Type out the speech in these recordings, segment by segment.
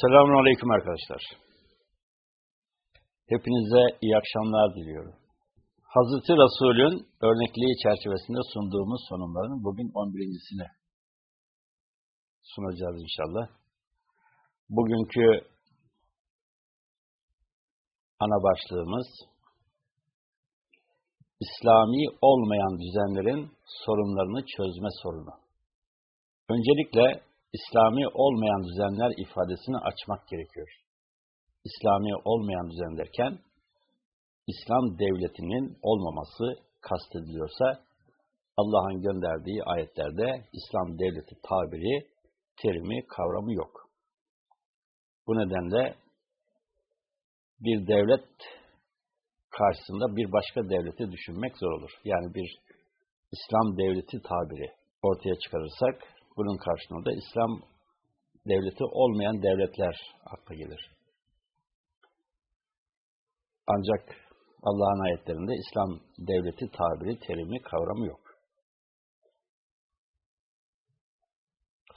Selamun Aleyküm arkadaşlar. Hepinize iyi akşamlar diliyorum. Hazreti Resul'ün örnekliği çerçevesinde sunduğumuz sunumların bugün 11.sini sunacağız inşallah. Bugünkü ana başlığımız İslami olmayan düzenlerin sorunlarını çözme sorunu. Öncelikle İslami olmayan düzenler ifadesini açmak gerekiyor. İslami olmayan düzen derken, İslam devletinin olmaması kastediliyorsa, Allah'ın gönderdiği ayetlerde İslam devleti tabiri, terimi, kavramı yok. Bu nedenle bir devlet karşısında bir başka devleti düşünmek zor olur. Yani bir İslam devleti tabiri ortaya çıkarırsak, bunun karşılığında da İslam devleti olmayan devletler akla gelir. Ancak Allah'ın ayetlerinde İslam devleti tabiri, terimi, kavramı yok.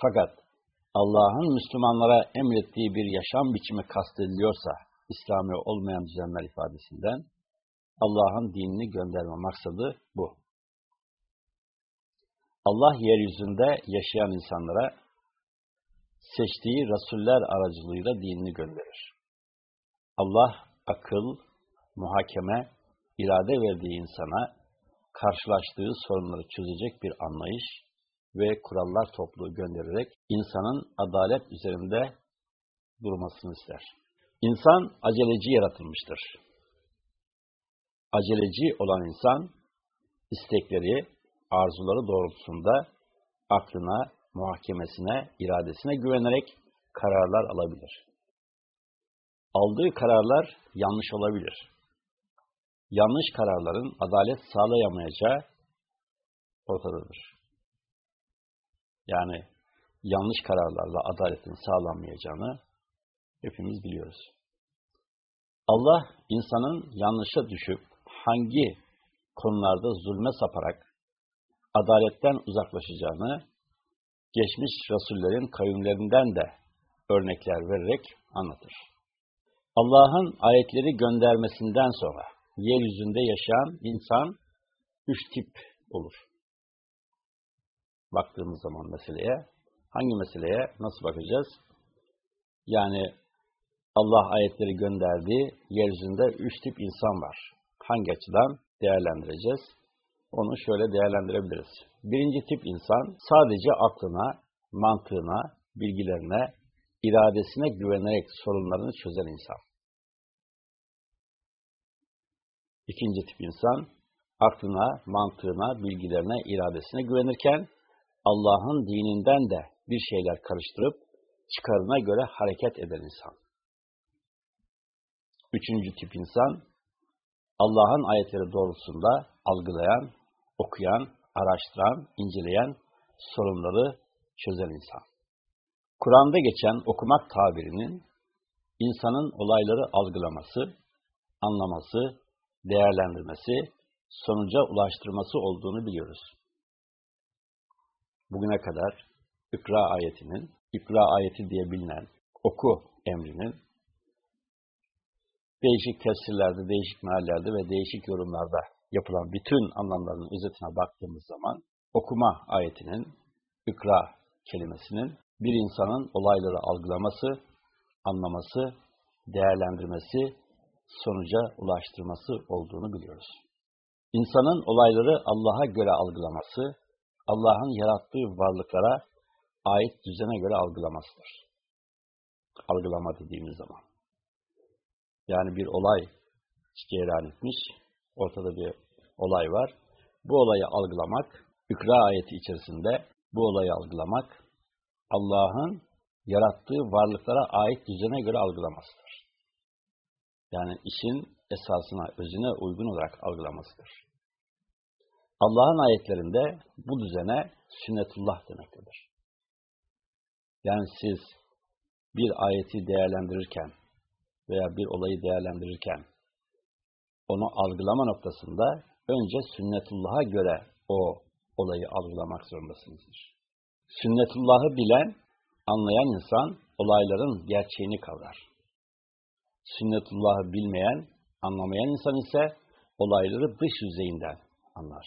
Fakat Allah'ın Müslümanlara emrettiği bir yaşam biçimi kastediliyorsa, İslami olmayan düzenler ifadesinden, Allah'ın dinini gönderme maksadı bu. Allah yeryüzünde yaşayan insanlara seçtiği rasuller aracılığıyla dinini gönderir. Allah akıl, muhakeme, irade verdiği insana karşılaştığı sorunları çözecek bir anlayış ve kurallar topluğu göndererek insanın adalet üzerinde durmasını ister. İnsan aceleci yaratılmıştır. Aceleci olan insan istekleri, arzuları doğrultusunda aklına, muhakemesine, iradesine güvenerek kararlar alabilir. Aldığı kararlar yanlış olabilir. Yanlış kararların adalet sağlayamayacağı ortadadır. Yani yanlış kararlarla adaletin sağlanmayacağını hepimiz biliyoruz. Allah insanın yanlışa düşüp hangi konularda zulme saparak adaletten uzaklaşacağını geçmiş rasullerin kavimlerinden de örnekler vererek anlatır. Allah'ın ayetleri göndermesinden sonra yeryüzünde yaşayan insan üç tip olur. Baktığımız zaman meseleye, hangi meseleye nasıl bakacağız? Yani Allah ayetleri gönderdiği yeryüzünde üç tip insan var. Hangi açıdan değerlendireceğiz? Onu şöyle değerlendirebiliriz. Birinci tip insan sadece aklına, mantığına, bilgilerine, iradesine güvenerek sorunlarını çözen insan. İkinci tip insan aklına, mantığına, bilgilerine, iradesine güvenirken Allah'ın dininden de bir şeyler karıştırıp çıkarına göre hareket eden insan. Üçüncü tip insan Allah'ın ayetleri doğrultusunda algılayan, okuyan, araştıran, inceleyen, sorunları çözen insan. Kur'an'da geçen okumak tabirinin insanın olayları algılaması, anlaması, değerlendirmesi, sonuca ulaştırması olduğunu biliyoruz. Bugüne kadar İkra ayetinin, İkra ayeti diye bilinen oku emrinin değişik tefsirlerde, değişik meallerde ve değişik yorumlarda yapılan bütün anlamlarının özetine baktığımız zaman okuma ayetinin, ikra kelimesinin bir insanın olayları algılaması, anlaması, değerlendirmesi, sonuca ulaştırması olduğunu biliyoruz. İnsanın olayları Allah'a göre algılaması, Allah'ın yarattığı varlıklara ait düzene göre algılamasıdır. Algılama dediğimiz zaman. Yani bir olay cereyan etmiş, ortada bir olay var. Bu olayı algılamak, İkra ayeti içerisinde bu olayı algılamak, Allah'ın yarattığı varlıklara ait düzene göre algılamasıdır. Yani işin esasına, özüne uygun olarak algılamasıdır. Allah'ın ayetlerinde bu düzene sünnetullah demektedir. Yani siz bir ayeti değerlendirirken veya bir olayı değerlendirirken onu algılama noktasında önce sünnetullah'a göre o olayı algılamak zorundasınızdır. Sünnetullah'ı bilen anlayan insan olayların gerçeğini kavrar. Sünnetullah'ı bilmeyen, anlamayan insan ise olayları dış yüzeyinden anlar.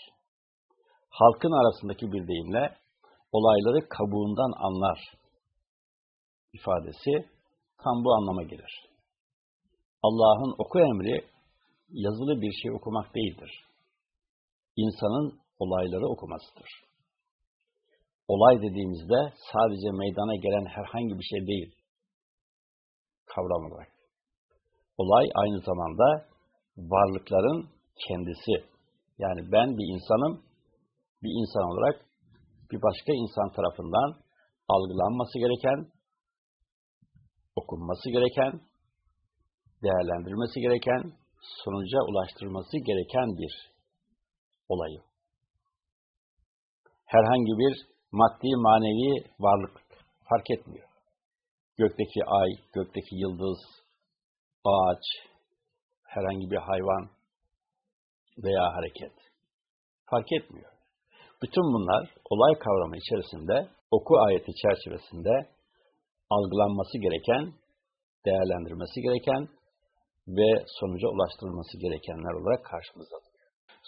Halkın arasındaki bir deyimle olayları kabuğundan anlar ifadesi tam bu anlama gelir. Allah'ın oku emri yazılı bir şey okumak değildir. İnsanın olayları okumasıdır. Olay dediğimizde sadece meydana gelen herhangi bir şey değil. Kavram olarak. Olay aynı zamanda varlıkların kendisi. Yani ben bir insanım, bir insan olarak bir başka insan tarafından algılanması gereken, okunması gereken, değerlendirilmesi gereken, sonuca ulaştırılması gereken bir olayı. Herhangi bir maddi manevi varlık fark etmiyor. Gökteki ay, gökteki yıldız, ağaç, herhangi bir hayvan veya hareket fark etmiyor. Bütün bunlar olay kavramı içerisinde oku ayeti çerçevesinde algılanması gereken, değerlendirmesi gereken ve sonuca ulaştırılması gerekenler olarak karşımıza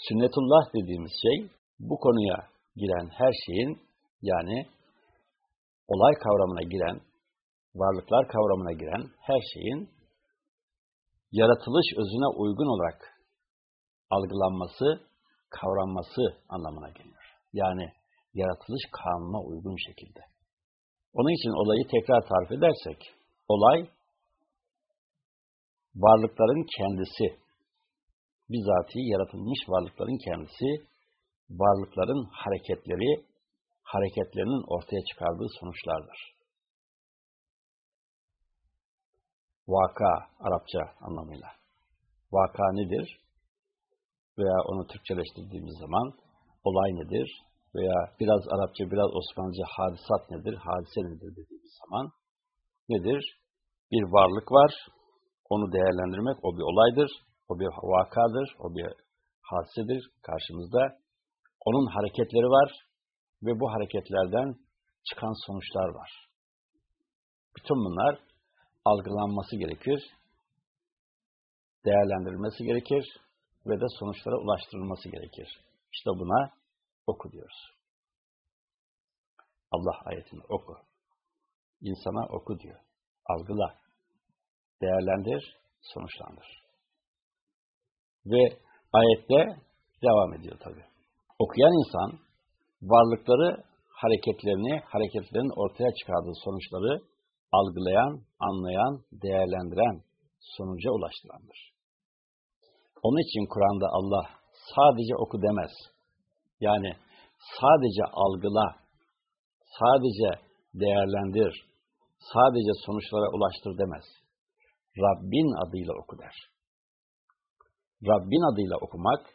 Sünnetullah dediğimiz şey bu konuya giren her şeyin yani olay kavramına giren, varlıklar kavramına giren her şeyin yaratılış özüne uygun olarak algılanması, kavranması anlamına geliyor. Yani yaratılış kanuna uygun şekilde. Onun için olayı tekrar tarif edersek, olay varlıkların kendisi, bizatihi yaratılmış varlıkların kendisi, varlıkların hareketleri, hareketlerinin ortaya çıkardığı sonuçlardır. Vaka, Arapça anlamıyla. Vaka nedir? Veya onu Türkçeleştirdiğimiz zaman olay nedir? Veya biraz Arapça, biraz Osmanlıca hadisat nedir? Hadise nedir dediğimiz zaman nedir? Bir varlık var, onu değerlendirmek, o bir olaydır, o bir vakadır, o bir hadisedir karşımızda. Onun hareketleri var ve bu hareketlerden çıkan sonuçlar var. Bütün bunlar algılanması gerekir, değerlendirilmesi gerekir ve de sonuçlara ulaştırılması gerekir. İşte buna oku diyoruz. Allah ayetini oku. İnsana oku diyor. Algıla değerlendir, sonuçlandır. Ve ayette devam ediyor tabi. Okuyan insan varlıkları, hareketlerini, hareketlerin ortaya çıkardığı sonuçları algılayan, anlayan, değerlendiren, sonuca ulaştırandır. Onun için Kur'an'da Allah sadece oku demez. Yani sadece algıla, sadece değerlendir, sadece sonuçlara ulaştır demez. Rabbin adıyla oku der. Rabbin adıyla okumak,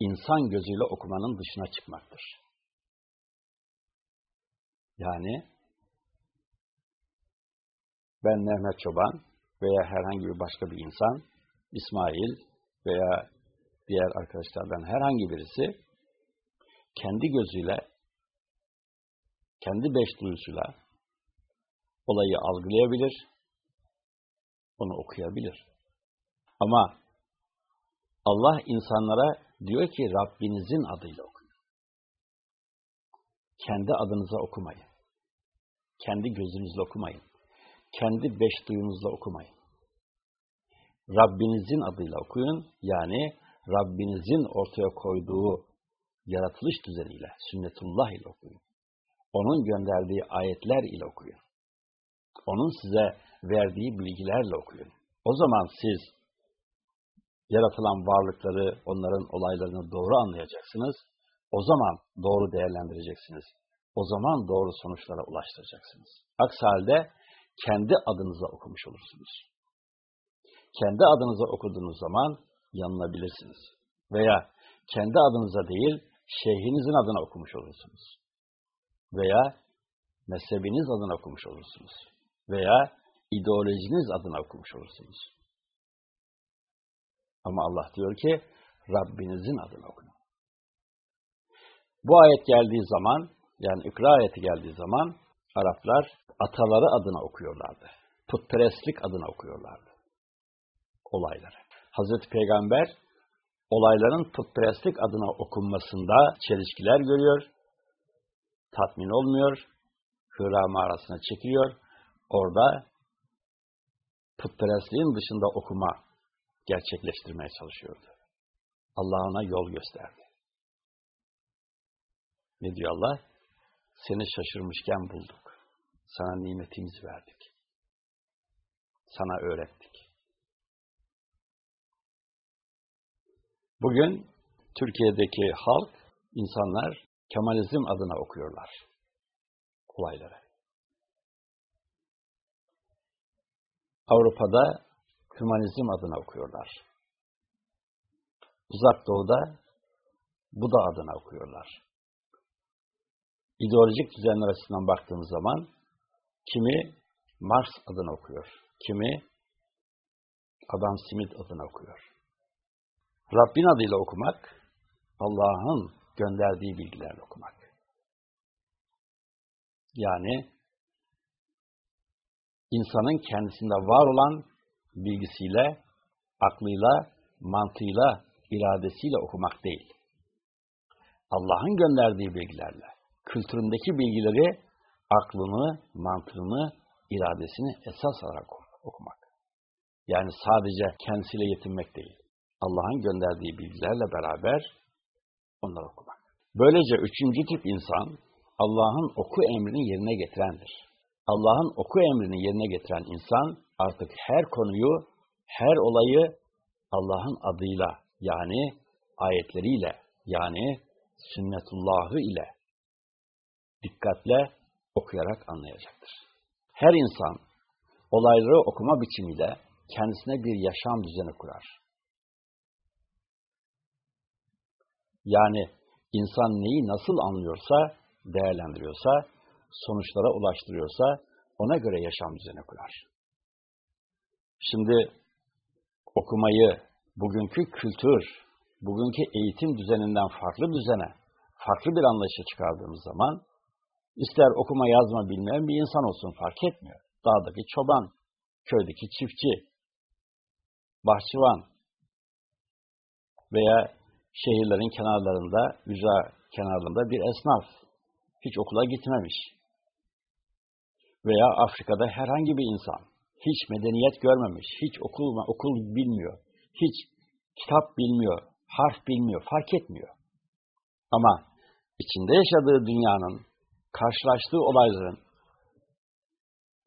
insan gözüyle okumanın dışına çıkmaktır. Yani, ben Mehmet Çoban veya herhangi bir başka bir insan, İsmail veya diğer arkadaşlardan herhangi birisi, kendi gözüyle, kendi beş duyusuyla olayı algılayabilir, onu okuyabilir. Ama Allah insanlara diyor ki Rabbinizin adıyla okuyun. Kendi adınıza okumayın. Kendi gözünüzle okumayın. Kendi beş duyunuzla okumayın. Rabbinizin adıyla okuyun. Yani Rabbinizin ortaya koyduğu yaratılış düzeniyle, sünnetullah ile okuyun. Onun gönderdiği ayetler ile okuyun. Onun size verdiği bilgilerle okuyun. O zaman siz yaratılan varlıkları, onların olaylarını doğru anlayacaksınız. O zaman doğru değerlendireceksiniz. O zaman doğru sonuçlara ulaştıracaksınız. Aksi halde kendi adınıza okumuş olursunuz. Kendi adınıza okuduğunuz zaman yanılabilirsiniz. Veya kendi adınıza değil, şeyhinizin adına okumuş olursunuz. Veya mezhebiniz adına okumuş olursunuz. Veya ideolojiniz adına okumuş olursunuz. Ama Allah diyor ki, Rabbinizin adına okuyun. Bu ayet geldiği zaman, yani ikra ayeti geldiği zaman, Araplar ataları adına okuyorlardı. Putperestlik adına okuyorlardı. Olayları. Hazreti Peygamber olayların putperestlik adına okunmasında çelişkiler görüyor, tatmin olmuyor, Hıra mağarasına çekiliyor, orada putperestliğin dışında okuma gerçekleştirmeye çalışıyordu. Allah ona yol gösterdi. Ne diyor Allah? Seni şaşırmışken bulduk. Sana nimetimizi verdik. Sana öğrettik. Bugün Türkiye'deki halk, insanlar Kemalizm adına okuyorlar olayları. Avrupa'da Hümanizm adına okuyorlar. Uzak Doğu'da Buda adına okuyorlar. İdeolojik düzenler açısından baktığımız zaman kimi Marx adına okuyor, kimi Adam Smith adına okuyor. Rabbin adıyla okumak, Allah'ın gönderdiği bilgilerle okumak. Yani insanın kendisinde var olan bilgisiyle, aklıyla, mantığıyla, iradesiyle okumak değil. Allah'ın gönderdiği bilgilerle, kültüründeki bilgileri, aklını, mantığını, iradesini esas alarak okumak. Yani sadece kendisiyle yetinmek değil. Allah'ın gönderdiği bilgilerle beraber onları okumak. Böylece üçüncü tip insan, Allah'ın oku emrini yerine getirendir. Allah'ın oku emrini yerine getiren insan artık her konuyu, her olayı Allah'ın adıyla yani ayetleriyle yani sünnetullahı ile dikkatle okuyarak anlayacaktır. Her insan olayları okuma biçimiyle kendisine bir yaşam düzeni kurar. Yani insan neyi nasıl anlıyorsa, değerlendiriyorsa, sonuçlara ulaştırıyorsa ona göre yaşam düzeni kurar. Şimdi okumayı bugünkü kültür, bugünkü eğitim düzeninden farklı düzene, farklı bir anlayışa çıkardığımız zaman ister okuma yazma bilmeyen bir insan olsun fark etmiyor. Dağdaki çoban, köydeki çiftçi, bahçıvan veya şehirlerin kenarlarında, ücra kenarlarında bir esnaf hiç okula gitmemiş. Veya Afrika'da herhangi bir insan hiç medeniyet görmemiş, hiç okul okul bilmiyor, hiç kitap bilmiyor, harf bilmiyor, fark etmiyor. Ama içinde yaşadığı dünyanın karşılaştığı olayların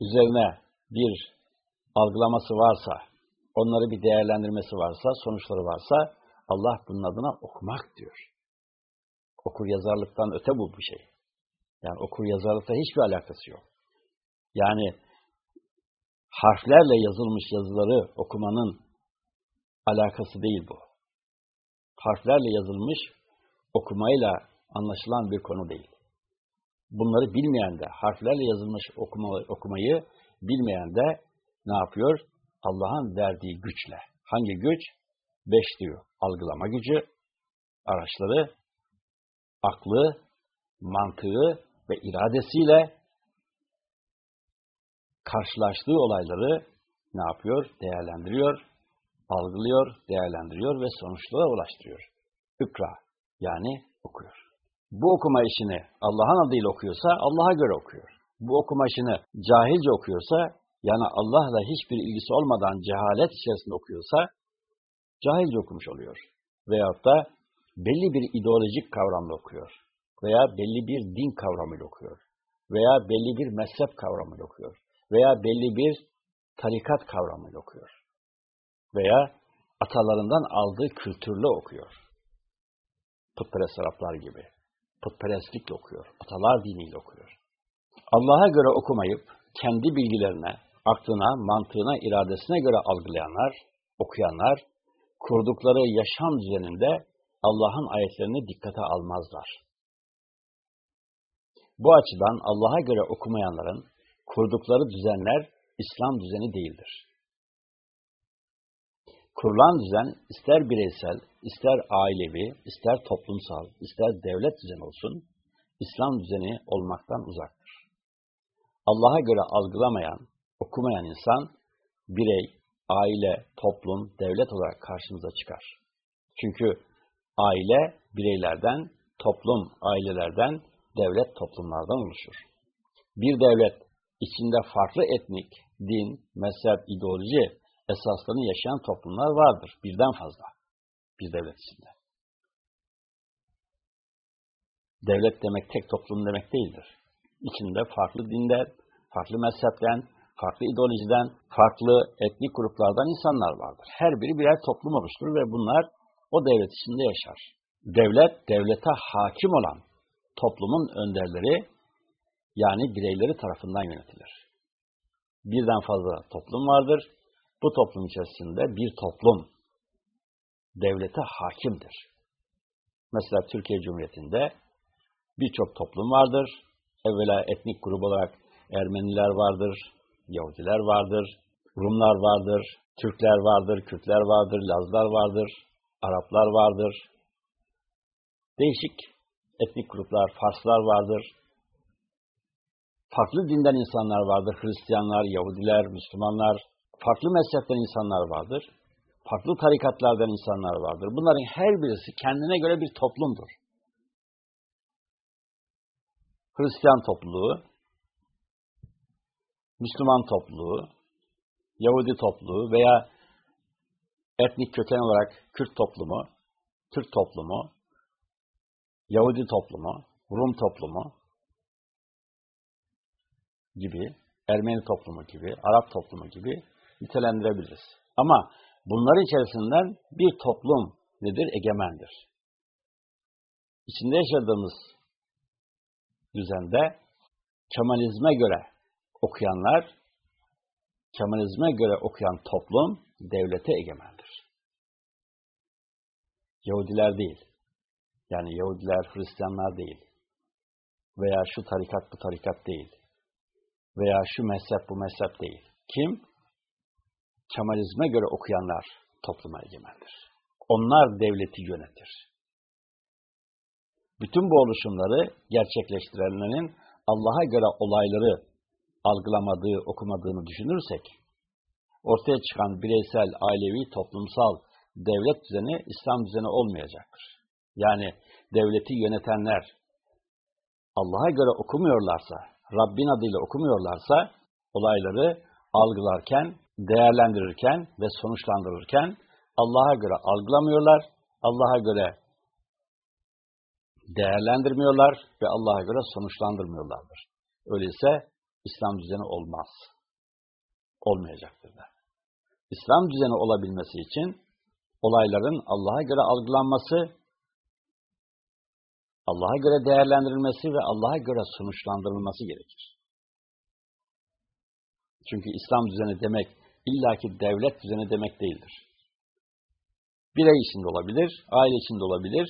üzerine bir algılaması varsa, onları bir değerlendirmesi varsa, sonuçları varsa Allah bunun adına okumak diyor. Okur yazarlıktan öte bu bir şey. Yani okur yazarlıkta hiçbir alakası yok. Yani harflerle yazılmış yazıları okumanın alakası değil bu. Harflerle yazılmış okumayla anlaşılan bir konu değil. Bunları bilmeyen de, harflerle yazılmış okuma, okumayı bilmeyen de ne yapıyor? Allah'ın verdiği güçle. Hangi güç? Beş diyor. Algılama gücü, araçları, aklı, mantığı ve iradesiyle karşılaştığı olayları ne yapıyor? Değerlendiriyor, algılıyor, değerlendiriyor ve sonuçlara ulaştırıyor. Ükra yani okuyor. Bu okuma işini Allah'ın adıyla okuyorsa Allah'a göre okuyor. Bu okuma işini cahilce okuyorsa yani Allah'la hiçbir ilgisi olmadan cehalet içerisinde okuyorsa cahilce okumuş oluyor. Veyahut da belli bir ideolojik kavramla okuyor. Veya belli bir din kavramıyla okuyor. Veya belli bir mezhep kavramıyla okuyor. Veya belli bir tarikat kavramıyla okuyor. Veya atalarından aldığı kültürle okuyor. Putperest Araplar gibi. Putperestlikle okuyor. Atalar diniyle okuyor. Allah'a göre okumayıp kendi bilgilerine, aklına, mantığına, iradesine göre algılayanlar, okuyanlar, kurdukları yaşam düzeninde Allah'ın ayetlerini dikkate almazlar. Bu açıdan Allah'a göre okumayanların kurdukları düzenler İslam düzeni değildir. Kurulan düzen ister bireysel, ister ailevi, ister toplumsal, ister devlet düzeni olsun, İslam düzeni olmaktan uzaktır. Allah'a göre algılamayan, okumayan insan, birey, aile, toplum, devlet olarak karşımıza çıkar. Çünkü aile bireylerden, toplum ailelerden, devlet toplumlardan oluşur. Bir devlet içinde farklı etnik, din, mezhep, ideoloji esaslarını yaşayan toplumlar vardır. Birden fazla. Bir devlet içinde. Devlet demek tek toplum demek değildir. İçinde farklı dinden, farklı mezhepten, farklı ideolojiden, farklı etnik gruplardan insanlar vardır. Her biri birer toplum oluşturur ve bunlar o devlet içinde yaşar. Devlet, devlete hakim olan toplumun önderleri yani bireyleri tarafından yönetilir. Birden fazla toplum vardır. Bu toplum içerisinde bir toplum devlete hakimdir. Mesela Türkiye Cumhuriyeti'nde birçok toplum vardır. Evvela etnik grup olarak Ermeniler vardır, Yahudiler vardır, Rumlar vardır, Türkler vardır, Kürtler vardır, Lazlar vardır, Araplar vardır. Değişik etnik gruplar, Farslar vardır. Farklı dinden insanlar vardır. Hristiyanlar, Yahudiler, Müslümanlar, farklı mezhepten insanlar vardır. Farklı tarikatlardan insanlar vardır. Bunların her birisi kendine göre bir toplumdur. Hristiyan topluluğu, Müslüman topluluğu, Yahudi topluluğu veya etnik köken olarak Kürt toplumu, Türk toplumu, Yahudi toplumu, Rum toplumu gibi, Ermeni toplumu gibi, Arap toplumu gibi nitelendirebiliriz. Ama bunların içerisinden bir toplum nedir? Egemendir. İçinde yaşadığımız düzende Kemalizme göre okuyanlar, Kemalizme göre okuyan toplum devlete egemendir. Yahudiler değil. Yani Yahudiler, Hristiyanlar değil. Veya şu tarikat bu tarikat değil. Veya şu mezhep bu mezhep değil. Kim? Kemalizme göre okuyanlar topluma egemendir. Onlar devleti yönetir. Bütün bu oluşumları gerçekleştirenlerin Allah'a göre olayları algılamadığı, okumadığını düşünürsek, ortaya çıkan bireysel, ailevi, toplumsal devlet düzeni İslam düzeni olmayacaktır. Yani devleti yönetenler Allah'a göre okumuyorlarsa, Rabbin adıyla okumuyorlarsa, olayları algılarken, değerlendirirken ve sonuçlandırırken Allah'a göre algılamıyorlar, Allah'a göre değerlendirmiyorlar ve Allah'a göre sonuçlandırmıyorlardır. Öyleyse İslam düzeni olmaz. Olmayacaktır da. İslam düzeni olabilmesi için olayların Allah'a göre algılanması, Allah'a göre değerlendirilmesi ve Allah'a göre sonuçlandırılması gerekir. Çünkü İslam düzeni demek illaki devlet düzeni demek değildir. Birey içinde olabilir, aile içinde olabilir,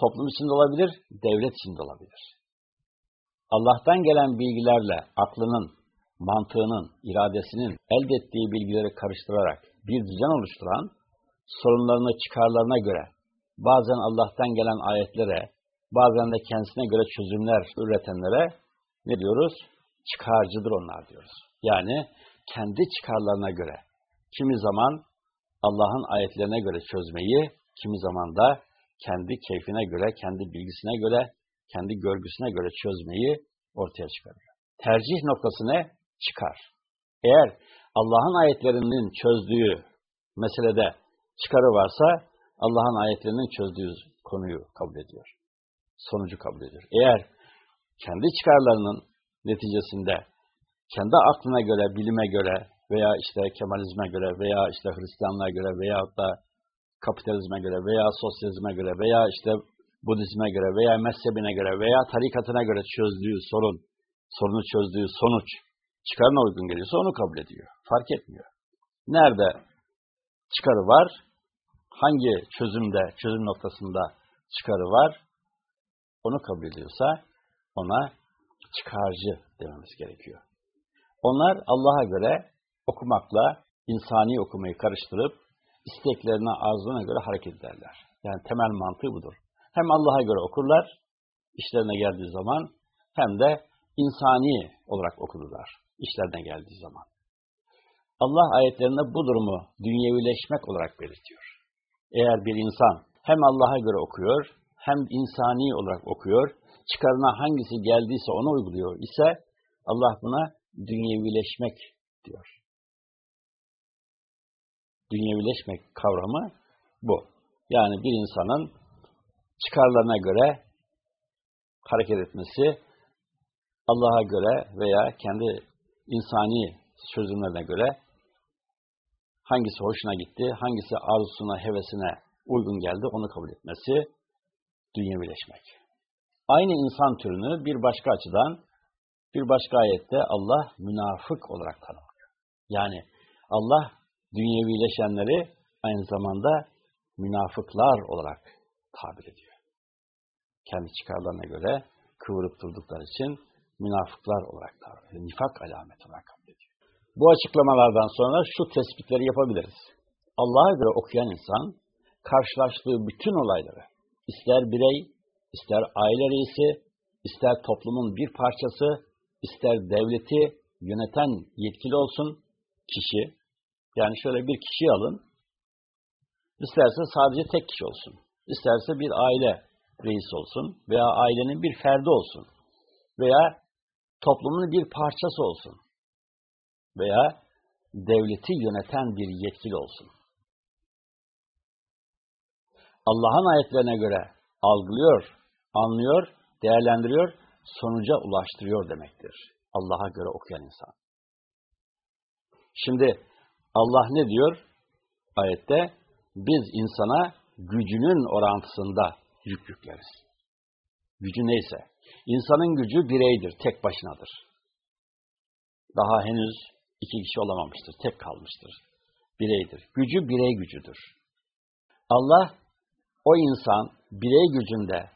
toplum içinde olabilir, devlet içinde olabilir. Allah'tan gelen bilgilerle aklının, mantığının, iradesinin elde ettiği bilgileri karıştırarak bir düzen oluşturan, sorunlarını çıkarlarına göre, bazen Allah'tan gelen ayetlere, bazen de kendisine göre çözümler üretenlere ne diyoruz? Çıkarcıdır onlar diyoruz. Yani kendi çıkarlarına göre, kimi zaman Allah'ın ayetlerine göre çözmeyi, kimi zaman da kendi keyfine göre, kendi bilgisine göre kendi görgüsüne göre çözmeyi ortaya çıkarıyor. Tercih noktası ne? Çıkar. Eğer Allah'ın ayetlerinin çözdüğü meselede çıkarı varsa Allah'ın ayetlerinin çözdüğü konuyu kabul ediyor. Sonucu kabul ediyor. Eğer kendi çıkarlarının neticesinde kendi aklına göre, bilime göre veya işte Kemalizme göre veya işte Hristiyanlığa göre veya da kapitalizme göre veya sosyalizme göre veya işte Budizme göre veya mezhebine göre veya tarikatına göre çözdüğü sorun, sorunu çözdüğü sonuç çıkarına uygun geliyorsa onu kabul ediyor. Fark etmiyor. Nerede çıkarı var, hangi çözümde, çözüm noktasında çıkarı var, onu kabul ediyorsa ona çıkarcı dememiz gerekiyor. Onlar Allah'a göre okumakla insani okumayı karıştırıp isteklerine, arzuna göre hareket ederler. Yani temel mantığı budur. Hem Allah'a göre okurlar, işlerine geldiği zaman, hem de insani olarak okudular işlerine geldiği zaman. Allah ayetlerinde bu durumu dünyevileşmek olarak belirtiyor. Eğer bir insan hem Allah'a göre okuyor, hem insani olarak okuyor, çıkarına hangisi geldiyse onu uyguluyor ise Allah buna dünyevileşmek diyor. Dünyevileşmek kavramı bu. Yani bir insanın çıkarlarına göre hareket etmesi, Allah'a göre veya kendi insani çözümlerine göre hangisi hoşuna gitti, hangisi arzusuna, hevesine uygun geldi onu kabul etmesi dünyevileşmek. Aynı insan türünü bir başka açıdan bir başka ayette Allah münafık olarak tanımlıyor. Yani Allah dünyevileşenleri aynı zamanda münafıklar olarak tabir ediyor. Kendi çıkarlarına göre kıvırıp durdukları için münafıklar olarak tabir ediyor. Nifak alameti olarak kabul ediyor. Bu açıklamalardan sonra şu tespitleri yapabiliriz. Allah'a göre okuyan insan, karşılaştığı bütün olayları, ister birey, ister aile reisi, ister toplumun bir parçası, ister devleti yöneten yetkili olsun kişi, yani şöyle bir kişi alın, isterse sadece tek kişi olsun, isterse bir aile reisi olsun veya ailenin bir ferdi olsun veya toplumun bir parçası olsun veya devleti yöneten bir yetkili olsun. Allah'ın ayetlerine göre algılıyor, anlıyor, değerlendiriyor, sonuca ulaştırıyor demektir. Allah'a göre okuyan insan. Şimdi Allah ne diyor ayette? Biz insana gücünün orantısında yük yükleriz. Gücü neyse. İnsanın gücü bireydir, tek başınadır. Daha henüz iki kişi olamamıştır, tek kalmıştır. Bireydir. Gücü birey gücüdür. Allah o insan birey gücünde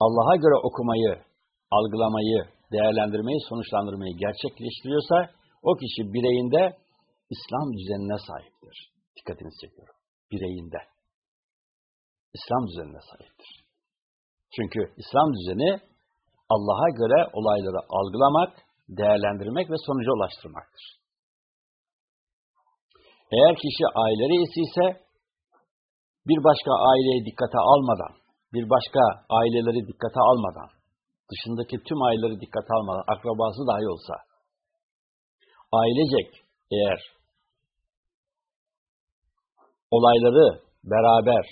Allah'a göre okumayı, algılamayı, değerlendirmeyi, sonuçlandırmayı gerçekleştiriyorsa o kişi bireyinde İslam düzenine sahiptir. Dikkatinizi çekiyorum. Bireyinde. İslam düzenine sahiptir. Çünkü İslam düzeni Allah'a göre olayları algılamak, değerlendirmek ve sonuca ulaştırmaktır. Eğer kişi aile ise bir başka aileyi dikkate almadan, bir başka aileleri dikkate almadan, dışındaki tüm aileleri dikkate almadan, akrabası dahi olsa, ailecek eğer olayları beraber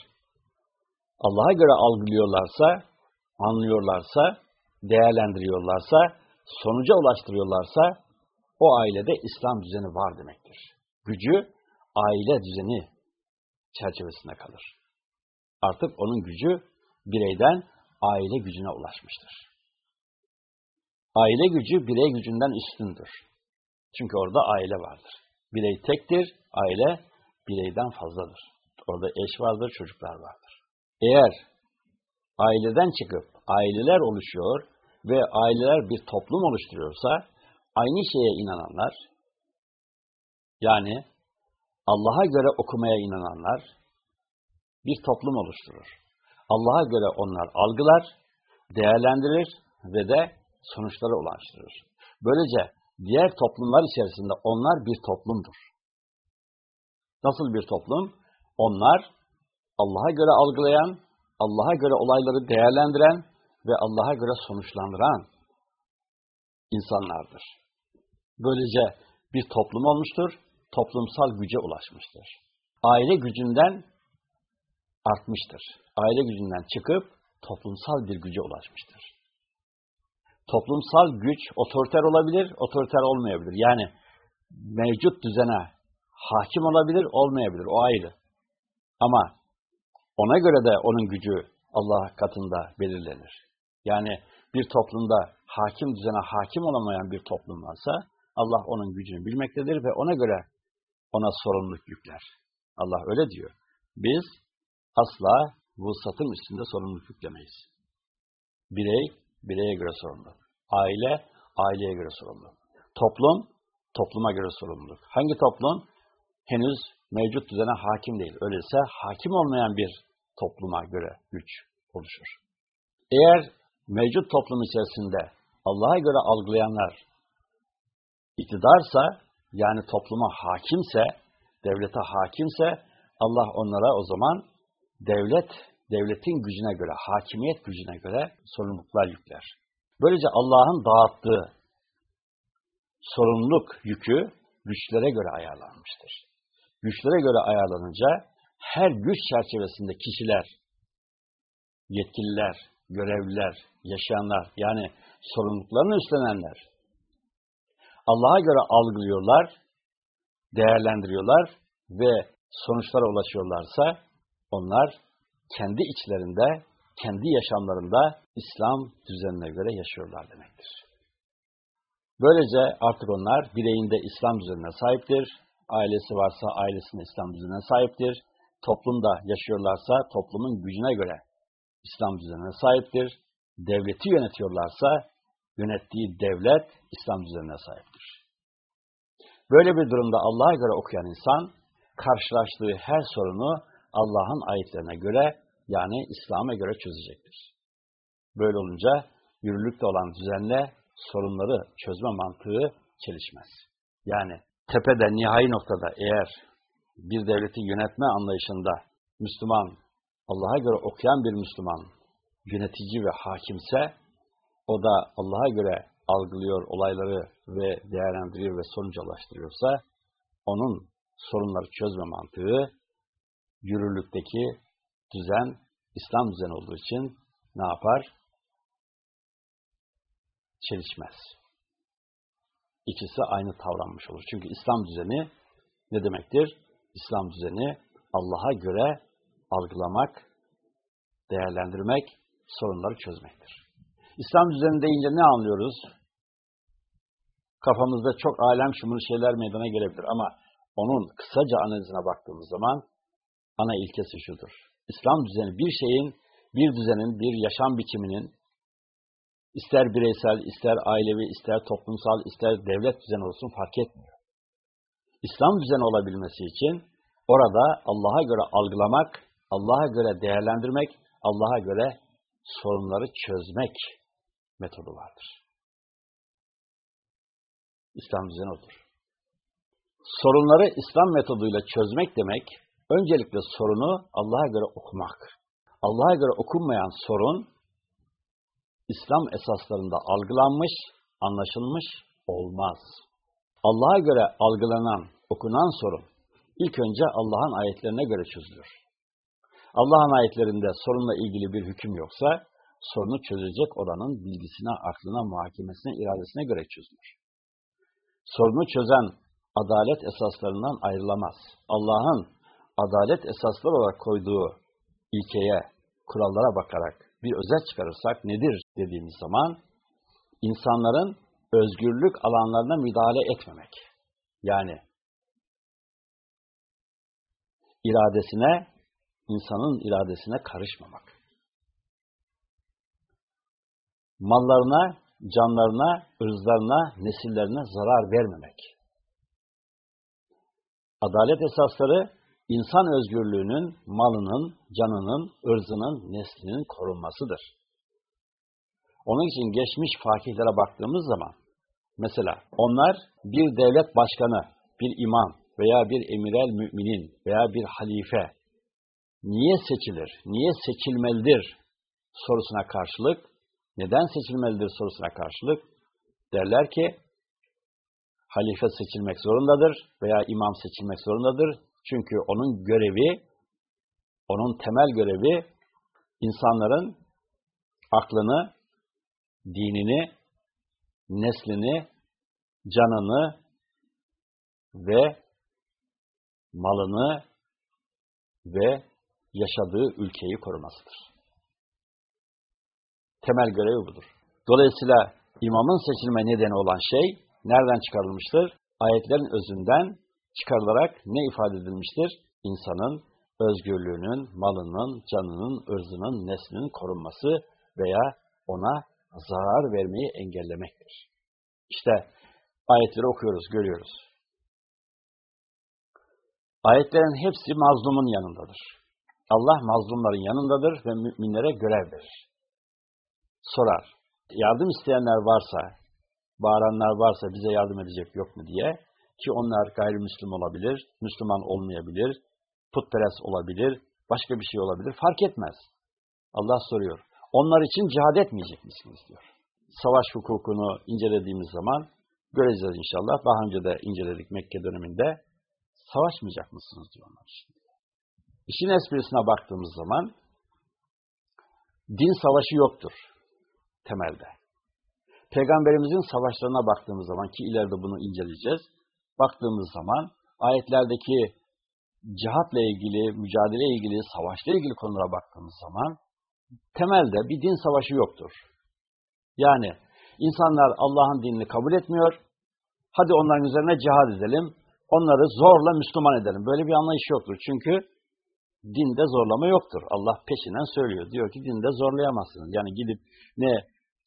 Allah'a göre algılıyorlarsa, anlıyorlarsa, değerlendiriyorlarsa, sonuca ulaştırıyorlarsa o ailede İslam düzeni var demektir. Gücü aile düzeni çerçevesinde kalır. Artık onun gücü bireyden aile gücüne ulaşmıştır. Aile gücü birey gücünden üstündür. Çünkü orada aile vardır. Birey tektir, aile bireyden fazladır. Orada eş vardır, çocuklar vardır. Eğer aileden çıkıp aileler oluşuyor ve aileler bir toplum oluşturuyorsa aynı şeye inananlar yani Allah'a göre okumaya inananlar bir toplum oluşturur. Allah'a göre onlar algılar, değerlendirir ve de sonuçlara ulaştırır. Böylece diğer toplumlar içerisinde onlar bir toplumdur. Nasıl bir toplum? Onlar Allah'a göre algılayan, Allah'a göre olayları değerlendiren ve Allah'a göre sonuçlandıran insanlardır. Böylece bir toplum olmuştur, toplumsal güce ulaşmıştır. Aile gücünden artmıştır. Aile gücünden çıkıp toplumsal bir güce ulaşmıştır. Toplumsal güç otoriter olabilir, otoriter olmayabilir. Yani mevcut düzene hakim olabilir, olmayabilir. O ayrı. Ama ona göre de onun gücü Allah katında belirlenir. Yani bir toplumda hakim düzene hakim olamayan bir toplum varsa Allah onun gücünü bilmektedir ve ona göre ona sorumluluk yükler. Allah öyle diyor. Biz asla vusatın üstünde sorumluluk yüklemeyiz. Birey, bireye göre sorumlu. Aile, aileye göre sorumlu. Toplum, topluma göre sorumluluk. Hangi toplum? Henüz mevcut düzene hakim değil. Öyleyse hakim olmayan bir topluma göre güç oluşur. Eğer mevcut toplum içerisinde Allah'a göre algılayanlar iktidarsa, yani topluma hakimse, devlete hakimse, Allah onlara o zaman devlet, devletin gücüne göre, hakimiyet gücüne göre sorumluluklar yükler. Böylece Allah'ın dağıttığı sorumluluk yükü güçlere göre ayarlanmıştır. Güçlere göre ayarlanınca her güç çerçevesinde kişiler, yetkililer, görevliler, yaşayanlar yani sorumluluklarını üstlenenler Allah'a göre algılıyorlar, değerlendiriyorlar ve sonuçlara ulaşıyorlarsa onlar kendi içlerinde, kendi yaşamlarında İslam düzenine göre yaşıyorlar demektir. Böylece artık onlar bireyinde İslam düzenine sahiptir, ailesi varsa ailesinde İslam düzenine sahiptir, toplumda yaşıyorlarsa toplumun gücüne göre İslam düzenine sahiptir, devleti yönetiyorlarsa yönettiği devlet İslam düzenine sahiptir. Böyle bir durumda Allah'a göre okuyan insan, karşılaştığı her sorunu Allah'ın ayetlerine göre yani İslam'a göre çözecektir. Böyle olunca yürürlükte olan düzenle sorunları çözme mantığı çelişmez. Yani tepede, nihai noktada eğer bir devleti yönetme anlayışında Müslüman, Allah'a göre okuyan bir Müslüman yönetici ve hakimse, o da Allah'a göre algılıyor olayları ve değerlendiriyor ve sonuca ulaştırıyorsa, onun sorunları çözme mantığı, yürürlükteki düzen, İslam düzeni olduğu için ne yapar? çelişmez. İkisi aynı davranmış olur. Çünkü İslam düzeni ne demektir? İslam düzeni Allah'a göre algılamak, değerlendirmek, sorunları çözmektir. İslam düzeni deyince ne anlıyoruz? Kafamızda çok alem şumur şeyler meydana gelebilir ama onun kısaca analizine baktığımız zaman ana ilkesi şudur. İslam düzeni bir şeyin, bir düzenin, bir yaşam biçiminin İster bireysel, ister ailevi, ister toplumsal, ister devlet düzeni olsun fark etmiyor. İslam düzeni olabilmesi için orada Allah'a göre algılamak, Allah'a göre değerlendirmek, Allah'a göre sorunları çözmek metodu vardır. İslam düzeni odur. Sorunları İslam metoduyla çözmek demek, öncelikle sorunu Allah'a göre okumak. Allah'a göre okunmayan sorun, İslam esaslarında algılanmış, anlaşılmış olmaz. Allah'a göre algılanan, okunan sorun ilk önce Allah'ın ayetlerine göre çözülür. Allah'ın ayetlerinde sorunla ilgili bir hüküm yoksa, sorunu çözecek olanın bilgisine, aklına, muhakemesine, iradesine göre çözülür. Sorunu çözen adalet esaslarından ayrılamaz. Allah'ın adalet esaslar olarak koyduğu ilkeye, kurallara bakarak bir özet çıkarırsak nedir dediğimiz zaman insanların özgürlük alanlarına müdahale etmemek. Yani iradesine, insanın iradesine karışmamak. Mallarına, canlarına, ırzlarına, nesillerine zarar vermemek. Adalet esasları insan özgürlüğünün, malının, canının, ırzının, neslinin korunmasıdır. Onun için geçmiş fakihlere baktığımız zaman, mesela onlar bir devlet başkanı, bir imam veya bir emirel müminin veya bir halife niye seçilir, niye seçilmelidir sorusuna karşılık, neden seçilmelidir sorusuna karşılık derler ki, halife seçilmek zorundadır veya imam seçilmek zorundadır. Çünkü onun görevi, onun temel görevi insanların aklını, dinini, neslini, canını ve malını ve yaşadığı ülkeyi korumasıdır. Temel görevi budur. Dolayısıyla imamın seçilme nedeni olan şey nereden çıkarılmıştır? Ayetlerin özünden çıkarılarak ne ifade edilmiştir? İnsanın özgürlüğünün, malının, canının, ırzının, neslinin korunması veya ona zarar vermeyi engellemektir. İşte ayetleri okuyoruz, görüyoruz. Ayetlerin hepsi mazlumun yanındadır. Allah mazlumların yanındadır ve müminlere görev verir. Sorar, yardım isteyenler varsa, bağıranlar varsa bize yardım edecek yok mu diye ki onlar gayrimüslim olabilir, Müslüman olmayabilir, putperest olabilir, başka bir şey olabilir, fark etmez. Allah soruyor. Onlar için cihad etmeyecek misiniz diyor. Savaş hukukunu incelediğimiz zaman göreceğiz inşallah. Daha önce de inceledik Mekke döneminde. Savaşmayacak mısınız diyor onlar için. İşin esprisine baktığımız zaman din savaşı yoktur temelde. Peygamberimizin savaşlarına baktığımız zaman ki ileride bunu inceleyeceğiz. Baktığımız zaman ayetlerdeki cihatla ilgili, mücadele ilgili, savaşla ilgili konulara baktığımız zaman temelde bir din savaşı yoktur. Yani insanlar Allah'ın dinini kabul etmiyor. Hadi onların üzerine cihad edelim. Onları zorla Müslüman edelim. Böyle bir anlayış yoktur. Çünkü dinde zorlama yoktur. Allah peşinden söylüyor. Diyor ki dinde zorlayamazsınız. Yani gidip ne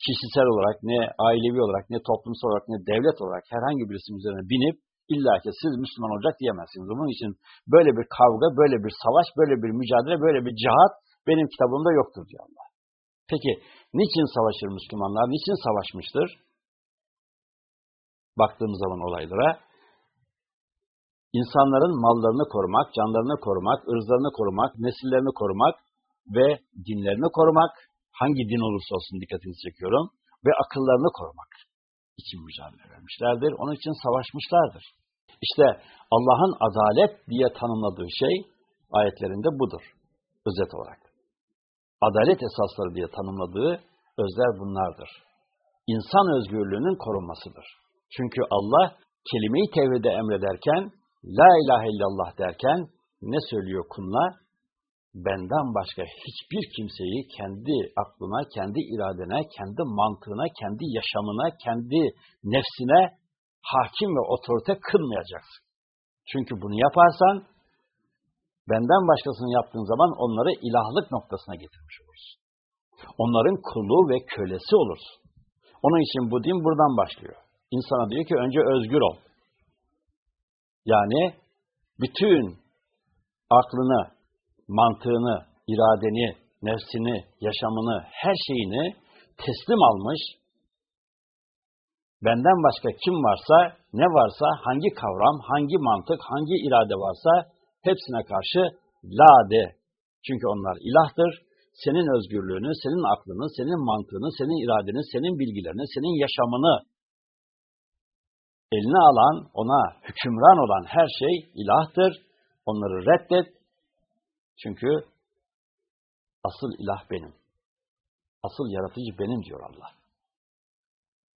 kişisel olarak, ne ailevi olarak, ne toplumsal olarak, ne devlet olarak herhangi birisinin üzerine binip illa ki siz Müslüman olacak diyemezsiniz. Bunun için böyle bir kavga, böyle bir savaş, böyle bir mücadele, böyle bir cihat benim kitabımda yoktur diyor Allah. Peki niçin savaşır Müslümanlar? Niçin savaşmıştır? Baktığımız zaman olaylara insanların mallarını korumak, canlarını korumak, ırzlarını korumak, nesillerini korumak ve dinlerini korumak, hangi din olursa olsun dikkatinizi çekiyorum, ve akıllarını korumak için mücadele vermişlerdir. Onun için savaşmışlardır. İşte Allah'ın adalet diye tanımladığı şey ayetlerinde budur. Özet olarak. Adalet esasları diye tanımladığı özler bunlardır. İnsan özgürlüğünün korunmasıdır. Çünkü Allah kelime-i tevhide emrederken, la ilahe illallah derken ne söylüyor kuluna? Benden başka hiçbir kimseyi kendi aklına, kendi iradene, kendi mantığına, kendi yaşamına, kendi nefsine hakim ve otorite kılmayacaksın. Çünkü bunu yaparsan, benden başkasını yaptığın zaman onları ilahlık noktasına getirmiş olursun. Onların kulu ve kölesi olursun. Onun için bu din buradan başlıyor. İnsana diyor ki önce özgür ol. Yani bütün aklını, mantığını, iradeni, nefsini, yaşamını, her şeyini teslim almış, benden başka kim varsa, ne varsa, hangi kavram, hangi mantık, hangi irade varsa hepsine karşı la de. Çünkü onlar ilahtır. Senin özgürlüğünü, senin aklını, senin mantığını, senin iradeni, senin bilgilerini, senin yaşamını eline alan, ona hükümran olan her şey ilahtır. Onları reddet. Çünkü asıl ilah benim. Asıl yaratıcı benim diyor Allah.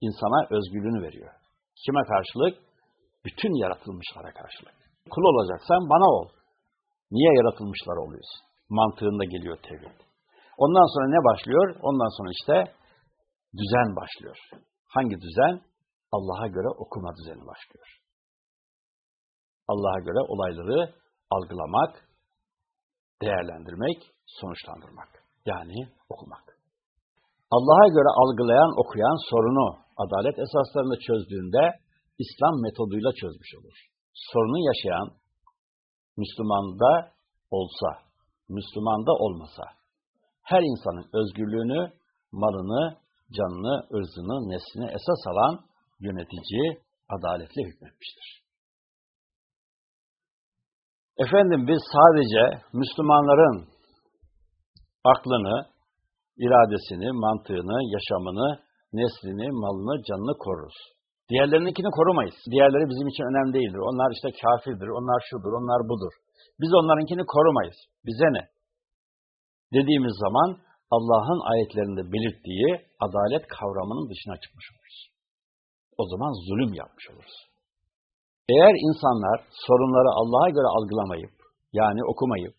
İnsana özgürlüğünü veriyor. Kime karşılık? Bütün yaratılmışlara karşılık. Kul olacaksan bana ol. Niye yaratılmışlar oluyorsun? Mantığında geliyor tevhid. Ondan sonra ne başlıyor? Ondan sonra işte düzen başlıyor. Hangi düzen? Allah'a göre okuma düzeni başlıyor. Allah'a göre olayları algılamak, değerlendirmek, sonuçlandırmak. Yani okumak. Allah'a göre algılayan, okuyan sorunu adalet esaslarında çözdüğünde İslam metoduyla çözmüş olur. Sorunu yaşayan Müslümanda olsa, Müslümanda olmasa, her insanın özgürlüğünü, malını, canını, ırzını, neslini esas alan yönetici adaletle hükmetmiştir. Efendim biz sadece Müslümanların aklını, iradesini, mantığını, yaşamını, neslini, malını, canını koruruz. Diğerlerininkini korumayız. Diğerleri bizim için önemli değildir. Onlar işte kafirdir, onlar şudur, onlar budur. Biz onlarınkini korumayız. Bize ne? Dediğimiz zaman Allah'ın ayetlerinde belirttiği adalet kavramının dışına çıkmış oluruz. O zaman zulüm yapmış oluruz. Eğer insanlar sorunları Allah'a göre algılamayıp, yani okumayıp,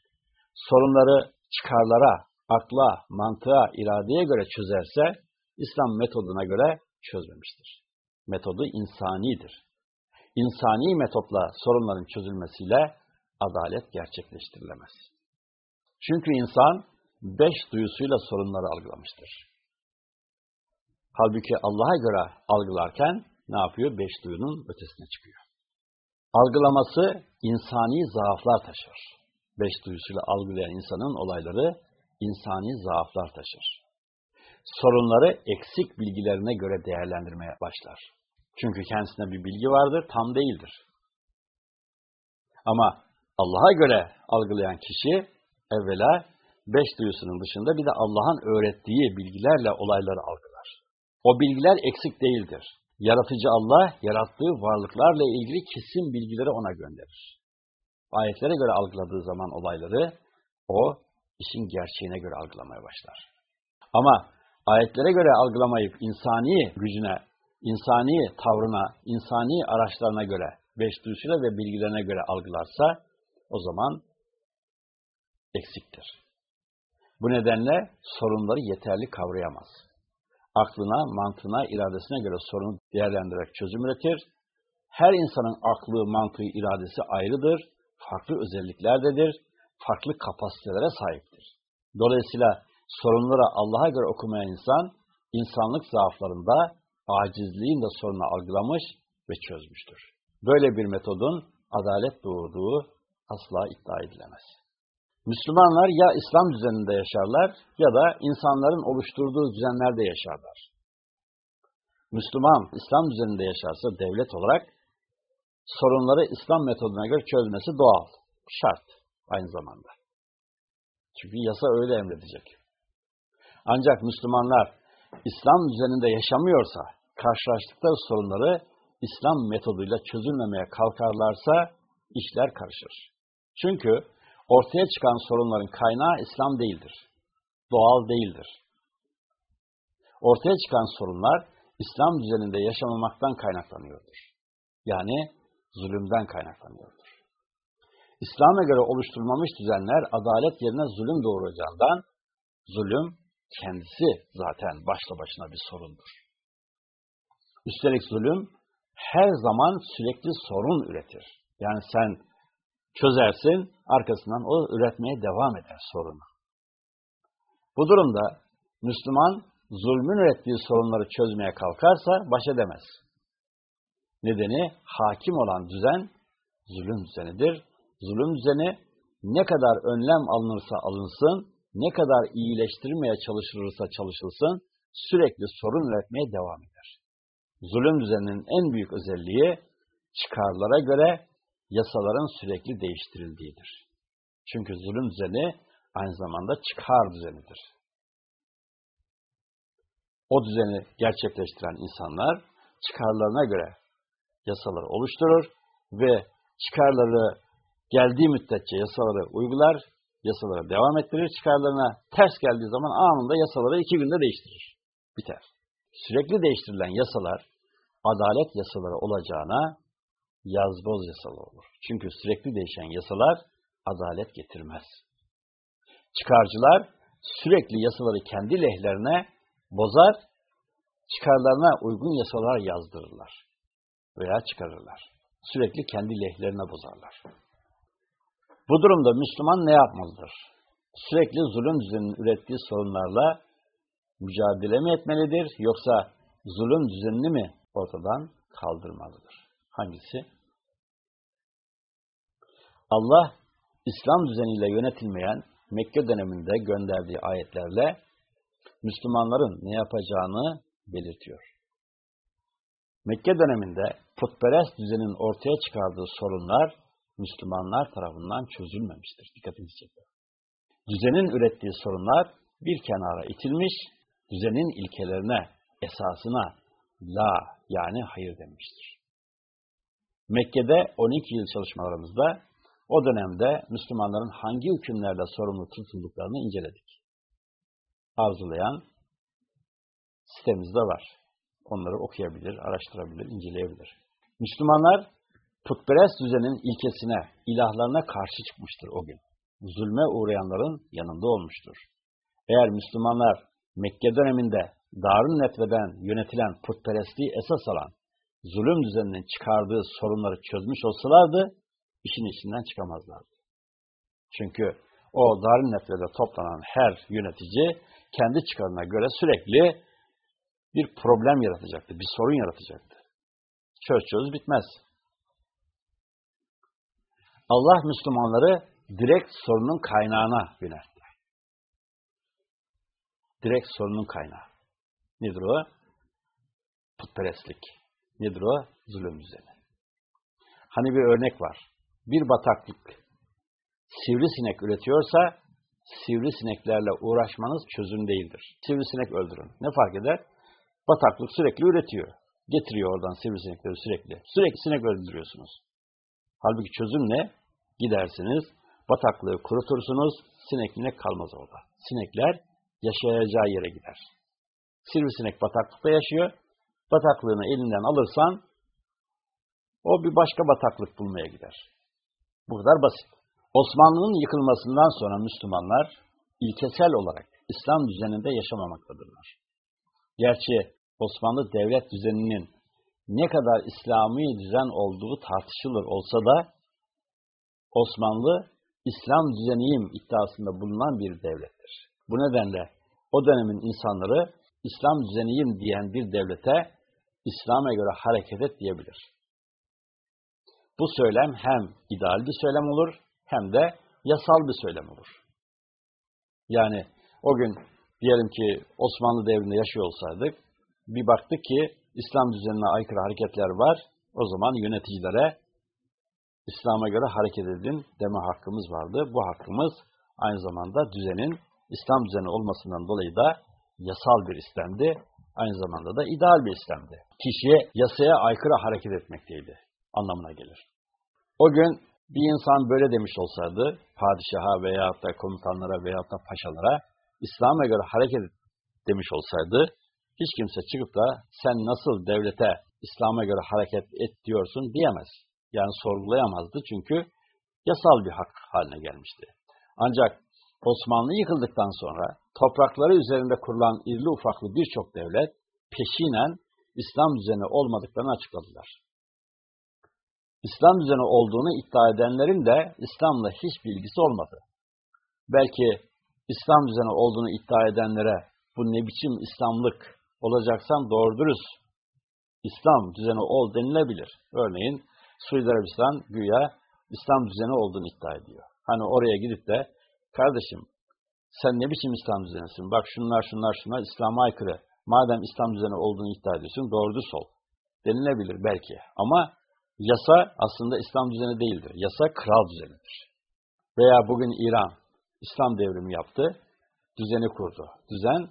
sorunları çıkarlara, akla, mantığa, iradeye göre çözerse, İslam metoduna göre çözmemiştir. Metodu insanidir. İnsani metotla sorunların çözülmesiyle adalet gerçekleştirilemez. Çünkü insan beş duyusuyla sorunları algılamıştır. Halbuki Allah'a göre algılarken ne yapıyor? Beş duyunun ötesine çıkıyor. Algılaması insani zaaflar taşır. Beş duyusuyla algılayan insanın olayları insani zaaflar taşır. sorunları eksik bilgilerine göre değerlendirmeye başlar. Çünkü kendisinde bir bilgi vardır, tam değildir. Ama Allah'a göre algılayan kişi evvela beş duyusunun dışında bir de Allah'ın öğrettiği bilgilerle olayları algılar. O bilgiler eksik değildir. Yaratıcı Allah, yarattığı varlıklarla ilgili kesin bilgileri ona gönderir. Ayetlere göre algıladığı zaman olayları, o işin gerçeğine göre algılamaya başlar. Ama ayetlere göre algılamayıp insani gücüne, insani tavrına, insani araçlarına göre, beş duyusuyla ve bilgilerine göre algılarsa, o zaman eksiktir. Bu nedenle sorunları yeterli kavrayamaz. Aklına, mantığına, iradesine göre sorunu değerlendirerek çözüm üretir. Her insanın aklı, mantığı, iradesi ayrıdır, farklı özelliklerdedir, farklı kapasitelere sahiptir. Dolayısıyla sorunları Allah'a göre okumayan insan, insanlık zaaflarında, acizliğin de sorunu algılamış ve çözmüştür. Böyle bir metodun adalet doğurduğu asla iddia edilemez. Müslümanlar ya İslam düzeninde yaşarlar ya da insanların oluşturduğu düzenlerde yaşarlar. Müslüman İslam düzeninde yaşarsa devlet olarak sorunları İslam metoduna göre çözmesi doğal, şart aynı zamanda. Çünkü yasa öyle emredecek. Ancak Müslümanlar İslam düzeninde yaşamıyorsa, karşılaştıkları sorunları İslam metoduyla çözülmemeye kalkarlarsa işler karışır. Çünkü ortaya çıkan sorunların kaynağı İslam değildir. Doğal değildir. Ortaya çıkan sorunlar İslam düzeninde yaşamamaktan kaynaklanıyordur. Yani zulümden kaynaklanıyordur. İslam'a göre oluşturulmamış düzenler adalet yerine zulüm doğuracağından zulüm kendisi zaten başla başına bir sorundur. Üstelik zulüm her zaman sürekli sorun üretir. Yani sen çözersin, arkasından o üretmeye devam eder sorunu. Bu durumda Müslüman zulmün ürettiği sorunları çözmeye kalkarsa baş edemez. Nedeni hakim olan düzen zulüm düzenidir. Zulüm düzeni ne kadar önlem alınırsa alınsın, ne kadar iyileştirmeye çalışılırsa çalışılsın, sürekli sorun üretmeye devam eder. Zulüm düzeninin en büyük özelliği çıkarlara göre yasaların sürekli değiştirildiğidir. Çünkü zulüm düzeni aynı zamanda çıkar düzenidir. O düzeni gerçekleştiren insanlar çıkarlarına göre yasaları oluşturur ve çıkarları geldiği müddetçe yasaları uygular, yasalara devam ettirir, çıkarlarına ters geldiği zaman anında yasaları iki günde değiştirir. Biter. Sürekli değiştirilen yasalar adalet yasaları olacağına yazboz yasaları olur. Çünkü sürekli değişen yasalar adalet getirmez. Çıkarcılar sürekli yasaları kendi lehlerine bozar, çıkarlarına uygun yasalar yazdırırlar veya çıkarırlar. Sürekli kendi lehlerine bozarlar. Bu durumda Müslüman ne yapmalıdır? Sürekli zulüm düzeninin ürettiği sorunlarla mücadele mi etmelidir yoksa zulüm düzenini mi ortadan kaldırmalıdır? Hangisi? Allah İslam düzeniyle yönetilmeyen Mekke döneminde gönderdiği ayetlerle Müslümanların ne yapacağını belirtiyor. Mekke döneminde putperest düzenin ortaya çıkardığı sorunlar Müslümanlar tarafından çözülmemiştir. Dikkatinizi çekiyor. Düzenin ürettiği sorunlar bir kenara itilmiş, düzenin ilkelerine, esasına la yani hayır denmiştir. Mekke'de 12 yıl çalışmalarımızda o dönemde Müslümanların hangi hükümlerle sorumlu tutulduklarını inceledik. Arzulayan sitemizde var. Onları okuyabilir, araştırabilir, inceleyebilir. Müslümanlar putperest düzenin ilkesine, ilahlarına karşı çıkmıştır o gün. Zulme uğrayanların yanında olmuştur. Eğer Müslümanlar Mekke döneminde Darun Netve'den yönetilen putperestliği esas alan zulüm düzeninin çıkardığı sorunları çözmüş olsalardı, işin içinden çıkamazlardı. Çünkü o Darun Netve'de toplanan her yönetici kendi çıkarına göre sürekli bir problem yaratacaktı, bir sorun yaratacaktı. Çöz çöz bitmez. Allah Müslümanları direkt sorunun kaynağına yöneltti. Direkt sorunun kaynağı. Nedir o? Putperestlik. Nedir o? Zulüm düzeni. Hani bir örnek var. Bir bataklık sivrisinek üretiyorsa sivrisineklerle uğraşmanız çözüm değildir. Sivrisinek öldürün. Ne fark eder? Bataklık sürekli üretiyor. Getiriyor oradan sivrisinekleri sürekli. Sürekli sinek öldürüyorsunuz. Halbuki çözüm ne? Gidersiniz, bataklığı kurutursunuz, sinek minek kalmaz orada. Sinekler yaşayacağı yere gider. Sivrisinek bataklıkta yaşıyor. Bataklığını elinden alırsan, o bir başka bataklık bulmaya gider. Bu kadar basit. Osmanlı'nın yıkılmasından sonra Müslümanlar ilkesel olarak İslam düzeninde yaşamamaktadırlar. Gerçi Osmanlı devlet düzeninin ne kadar İslami düzen olduğu tartışılır olsa da Osmanlı İslam düzeniyim iddiasında bulunan bir devlettir. Bu nedenle o dönemin insanları İslam düzeniyim diyen bir devlete İslam'a göre hareket et diyebilir. Bu söylem hem ideal bir söylem olur hem de yasal bir söylem olur. Yani o gün diyelim ki Osmanlı devrinde yaşıyor olsaydık, bir baktık ki İslam düzenine aykırı hareketler var, o zaman yöneticilere İslam'a göre hareket edin deme hakkımız vardı. Bu hakkımız aynı zamanda düzenin İslam düzeni olmasından dolayı da yasal bir istemdi, aynı zamanda da ideal bir istemdi. Kişiye yasaya aykırı hareket etmekteydi anlamına gelir. O gün bir insan böyle demiş olsaydı, padişaha veyahut da komutanlara veyahut da paşalara, İslam'a göre hareket demiş olsaydı, hiç kimse çıkıp da sen nasıl devlete İslam'a göre hareket et diyorsun diyemez. Yani sorgulayamazdı çünkü yasal bir hak haline gelmişti. Ancak Osmanlı yıkıldıktan sonra toprakları üzerinde kurulan irli ufaklı birçok devlet peşinen İslam düzeni olmadıklarını açıkladılar. İslam düzeni olduğunu iddia edenlerin de İslam'la hiç bilgisi olmadı. Belki İslam düzeni olduğunu iddia edenlere bu ne biçim İslamlık olacaksan doğru dürüst İslam düzeni ol denilebilir. Örneğin Suudi Arabistan güya İslam düzeni olduğunu iddia ediyor. Hani oraya gidip de kardeşim sen ne biçim İslam düzenisin? Bak şunlar şunlar şunlar İslam'a aykırı. Madem İslam düzeni olduğunu iddia ediyorsun doğru düz ol. Denilebilir belki. Ama Yasa aslında İslam düzeni değildir. Yasa kral düzenidir. Veya bugün İran İslam devrimi yaptı, düzeni kurdu. Düzen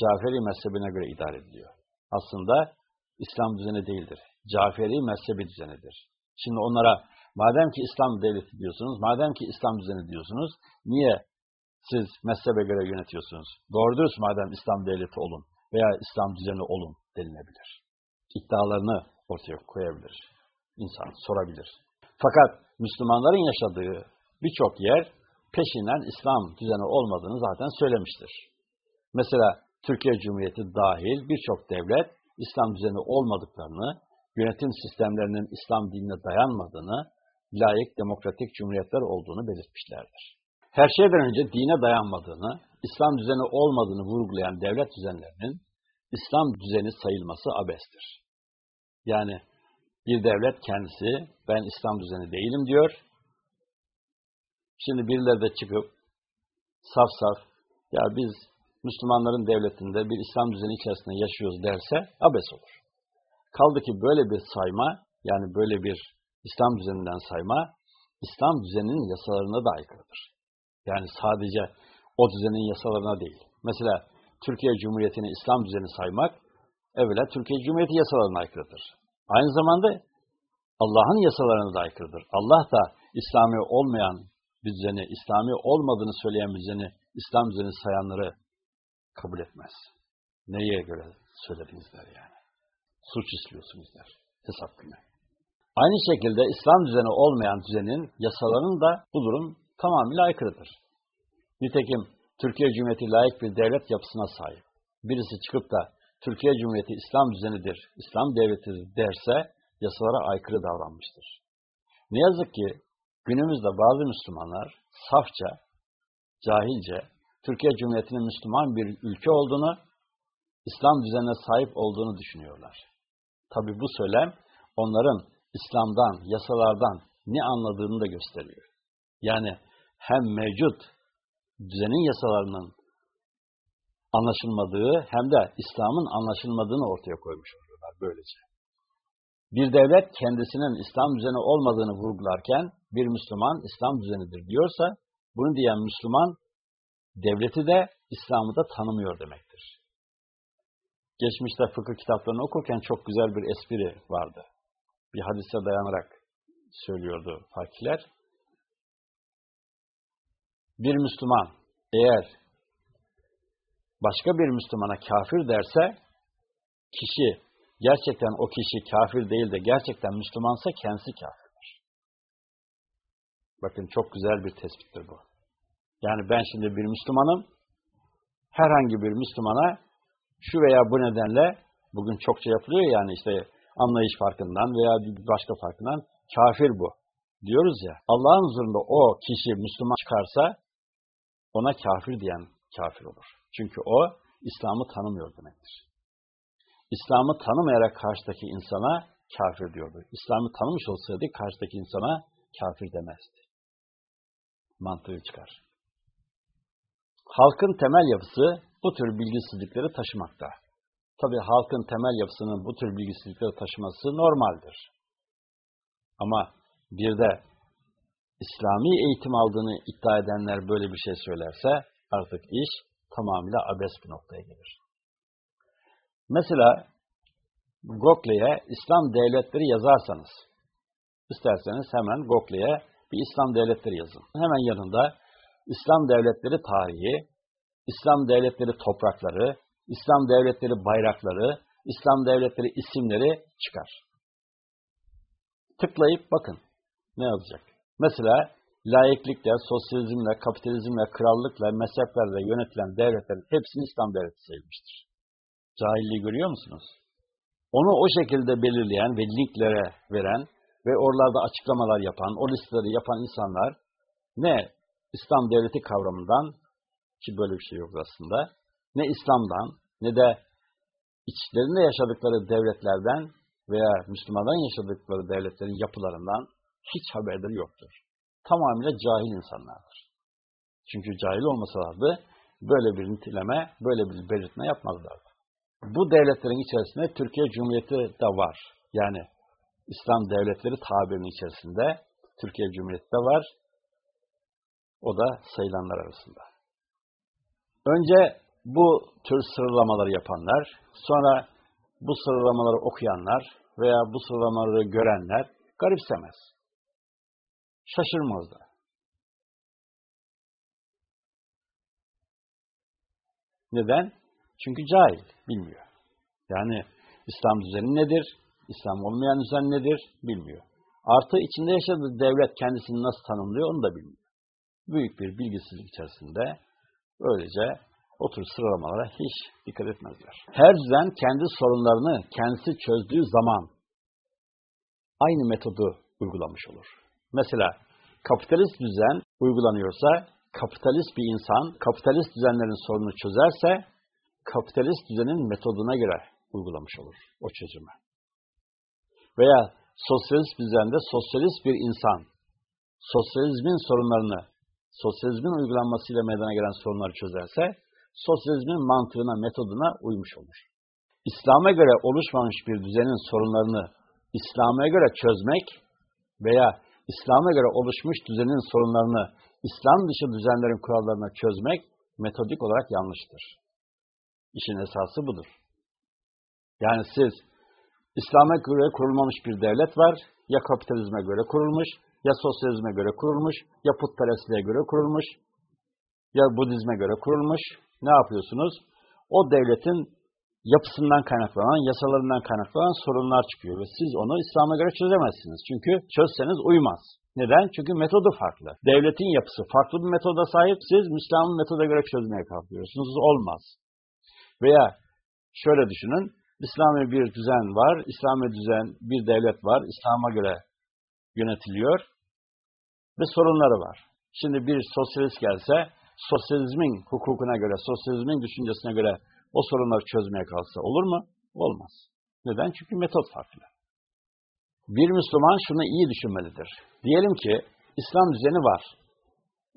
Caferi mezhebine göre idare ediliyor. Aslında İslam düzeni değildir. Caferi mezhebi düzenidir. Şimdi onlara madem ki İslam devleti diyorsunuz, madem ki İslam düzeni diyorsunuz, niye siz mezhebe göre yönetiyorsunuz? Doğru dürüst madem İslam devleti olun veya İslam düzeni olun denilebilir. İddialarını ortaya koyabilir insan sorabilir. Fakat Müslümanların yaşadığı birçok yer peşinden İslam düzeni olmadığını zaten söylemiştir. Mesela Türkiye Cumhuriyeti dahil birçok devlet İslam düzeni olmadıklarını, yönetim sistemlerinin İslam dinine dayanmadığını, layık demokratik cumhuriyetler olduğunu belirtmişlerdir. Her şeyden önce dine dayanmadığını, İslam düzeni olmadığını vurgulayan devlet düzenlerinin İslam düzeni sayılması abestir. Yani bir devlet kendisi ben İslam düzeni değilim diyor. Şimdi birileri de çıkıp saf saf ya biz Müslümanların devletinde bir İslam düzeni içerisinde yaşıyoruz derse abes olur. Kaldı ki böyle bir sayma yani böyle bir İslam düzeninden sayma İslam düzeninin yasalarına da aykırıdır. Yani sadece o düzenin yasalarına değil. Mesela Türkiye Cumhuriyeti'ni İslam düzeni saymak evvela Türkiye Cumhuriyeti yasalarına aykırıdır. Aynı zamanda Allah'ın yasalarına da aykırıdır. Allah da İslami olmayan bir düzeni, İslami olmadığını söyleyen bir düzeni, İslam düzeni sayanları kabul etmez. Neye göre söylediniz yani. Suç işliyorsunuz der. Hesap günü. Aynı şekilde İslam düzeni olmayan düzenin yasalarının da bu durum tamamıyla aykırıdır. Nitekim Türkiye Cumhuriyeti layık bir devlet yapısına sahip. Birisi çıkıp da Türkiye Cumhuriyeti İslam düzenidir, İslam devletidir derse yasalara aykırı davranmıştır. Ne yazık ki günümüzde bazı Müslümanlar safça, cahilce Türkiye Cumhuriyeti'nin Müslüman bir ülke olduğunu, İslam düzenine sahip olduğunu düşünüyorlar. Tabi bu söylem onların İslam'dan, yasalardan ne anladığını da gösteriyor. Yani hem mevcut düzenin yasalarının anlaşılmadığı hem de İslam'ın anlaşılmadığını ortaya koymuş oluyorlar böylece. Bir devlet kendisinin İslam düzeni olmadığını vurgularken bir Müslüman İslam düzenidir diyorsa bunu diyen Müslüman devleti de İslam'ı da tanımıyor demektir. Geçmişte fıkıh kitaplarını okurken çok güzel bir espri vardı. Bir hadise dayanarak söylüyordu fakirler. Bir Müslüman eğer başka bir Müslümana kafir derse kişi gerçekten o kişi kafir değil de gerçekten Müslümansa kendisi kafirdir. Bakın çok güzel bir tespittir bu. Yani ben şimdi bir Müslümanım, herhangi bir Müslümana şu veya bu nedenle bugün çokça yapılıyor yani işte anlayış farkından veya başka farkından kafir bu diyoruz ya. Allah'ın huzurunda o kişi Müslüman çıkarsa ona kafir diyen kafir olur. Çünkü o İslam'ı tanımıyor demektir. İslam'ı tanımayarak karşıdaki insana kafir diyordu. İslam'ı tanımış olsaydı karşıdaki insana kafir demezdi. Mantığı çıkar. Halkın temel yapısı bu tür bilgisizlikleri taşımakta. Tabi halkın temel yapısının bu tür bilgisizlikleri taşıması normaldir. Ama bir de İslami eğitim aldığını iddia edenler böyle bir şey söylerse artık iş tamamıyla abes bir noktaya gelir. Mesela Google'ye İslam devletleri yazarsanız, isterseniz hemen Google'ye bir İslam devletleri yazın. Hemen yanında İslam devletleri tarihi, İslam devletleri toprakları, İslam devletleri bayrakları, İslam devletleri isimleri çıkar. Tıklayıp bakın ne yazacak. Mesela layıklıkla, sosyalizmle, kapitalizmle, krallıkla, mezheplerle yönetilen devletlerin hepsini İslam devleti sayılmıştır. Cahilliği görüyor musunuz? Onu o şekilde belirleyen ve linklere veren ve oralarda açıklamalar yapan, o listeleri yapan insanlar ne İslam devleti kavramından ki böyle bir şey yok aslında, ne İslam'dan ne de içlerinde yaşadıkları devletlerden veya Müslümanların yaşadıkları devletlerin yapılarından hiç haberleri yoktur. Tamamıyla cahil insanlardır. Çünkü cahil olmasalardı böyle bir nitileme, böyle bir belirtme yapmazlardı. Bu devletlerin içerisinde Türkiye Cumhuriyeti de var. Yani İslam devletleri tabirinin içerisinde Türkiye Cumhuriyeti de var. O da sayılanlar arasında. Önce bu tür sıralamaları yapanlar, sonra bu sıralamaları okuyanlar veya bu sıralamaları görenler garipsemez. Şaşırmaz da. Neden? Çünkü cahil, bilmiyor. Yani İslam düzeni nedir? İslam olmayan düzen nedir? Bilmiyor. Artı içinde yaşadığı devlet kendisini nasıl tanımlıyor onu da bilmiyor. Büyük bir bilgisizlik içerisinde öylece o sıralamalara hiç dikkat etmezler. Her düzen kendi sorunlarını kendisi çözdüğü zaman aynı metodu uygulamış olur. Mesela kapitalist düzen uygulanıyorsa, kapitalist bir insan kapitalist düzenlerin sorununu çözerse, kapitalist düzenin metoduna göre uygulamış olur o çözümü. Veya sosyalist düzende sosyalist bir insan sosyalizmin sorunlarını, sosyalizmin uygulanmasıyla meydana gelen sorunları çözerse, sosyalizmin mantığına, metoduna uymuş olur. İslam'a göre oluşmamış bir düzenin sorunlarını İslam'a göre çözmek veya İslam'a göre oluşmuş düzenin sorunlarını İslam dışı düzenlerin kurallarına çözmek metodik olarak yanlıştır. İşin esası budur. Yani siz İslam'a göre kurulmamış bir devlet var, ya kapitalizme göre kurulmuş, ya sosyalizme göre kurulmuş, ya putperestliğe göre kurulmuş, ya Budizme göre kurulmuş. Ne yapıyorsunuz? O devletin yapısından kaynaklanan, yasalarından kaynaklanan sorunlar çıkıyor ve siz onu İslam'a göre çözemezsiniz. Çünkü çözseniz uymaz. Neden? Çünkü metodu farklı. Devletin yapısı farklı bir metoda sahip. Siz Müslümanın metoda göre çözmeye kalkıyorsunuz. Olmaz. Veya şöyle düşünün. İslami bir düzen var. İslami düzen bir devlet var. İslam'a göre yönetiliyor ve sorunları var. Şimdi bir sosyalist gelse, sosyalizmin hukukuna göre, sosyalizmin düşüncesine göre o sorunları çözmeye kalsa olur mu? Olmaz. Neden? Çünkü metot farklı. Bir Müslüman şunu iyi düşünmelidir. Diyelim ki İslam düzeni var.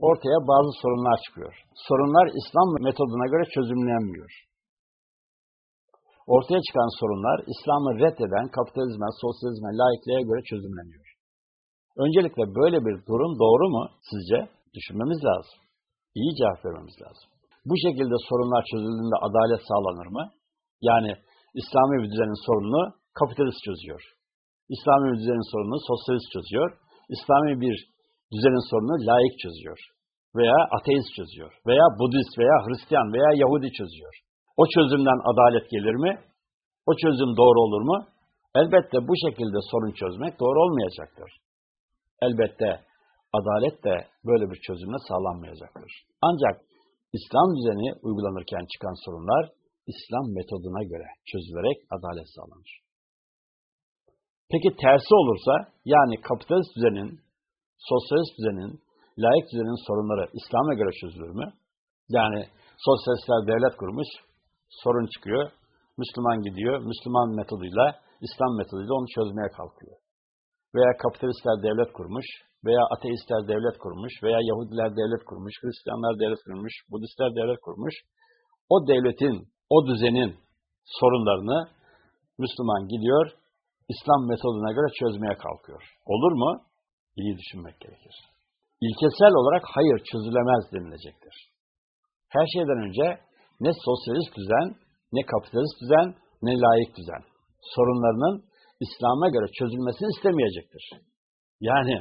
ortaya bazı sorunlar çıkıyor. Sorunlar İslam metoduna göre çözümlenmiyor. Ortaya çıkan sorunlar İslam'ı reddeden kapitalizme, sosyalizme, laikliğe göre çözümleniyor. Öncelikle böyle bir durum doğru mu sizce? Düşünmemiz lazım. İyi cevap vermemiz lazım. Bu şekilde sorunlar çözüldüğünde adalet sağlanır mı? Yani İslami bir düzenin sorununu kapitalist çözüyor. İslami bir düzenin sorununu sosyalist çözüyor. İslami bir düzenin sorununu laik çözüyor. Veya ateist çözüyor. Veya Budist veya Hristiyan veya Yahudi çözüyor. O çözümden adalet gelir mi? O çözüm doğru olur mu? Elbette bu şekilde sorun çözmek doğru olmayacaktır. Elbette adalet de böyle bir çözümle sağlanmayacaktır. Ancak İslam düzeni uygulanırken çıkan sorunlar İslam metoduna göre çözülerek adalet sağlanır. Peki tersi olursa yani kapitalist düzenin, sosyalist düzenin, laik düzenin sorunları İslam'a göre çözülür mü? Yani sosyalistler devlet kurmuş, sorun çıkıyor, Müslüman gidiyor, Müslüman metoduyla, İslam metoduyla onu çözmeye kalkıyor. Veya kapitalistler devlet kurmuş, veya ateistler devlet kurmuş, veya Yahudiler devlet kurmuş, Hristiyanlar devlet kurmuş, Budistler devlet kurmuş. O devletin, o düzenin sorunlarını Müslüman gidiyor, İslam metoduna göre çözmeye kalkıyor. Olur mu? İyi düşünmek gerekir. İlkesel olarak hayır çözülemez denilecektir. Her şeyden önce ne sosyalist düzen, ne kapitalist düzen, ne layık düzen sorunlarının İslam'a göre çözülmesini istemeyecektir. Yani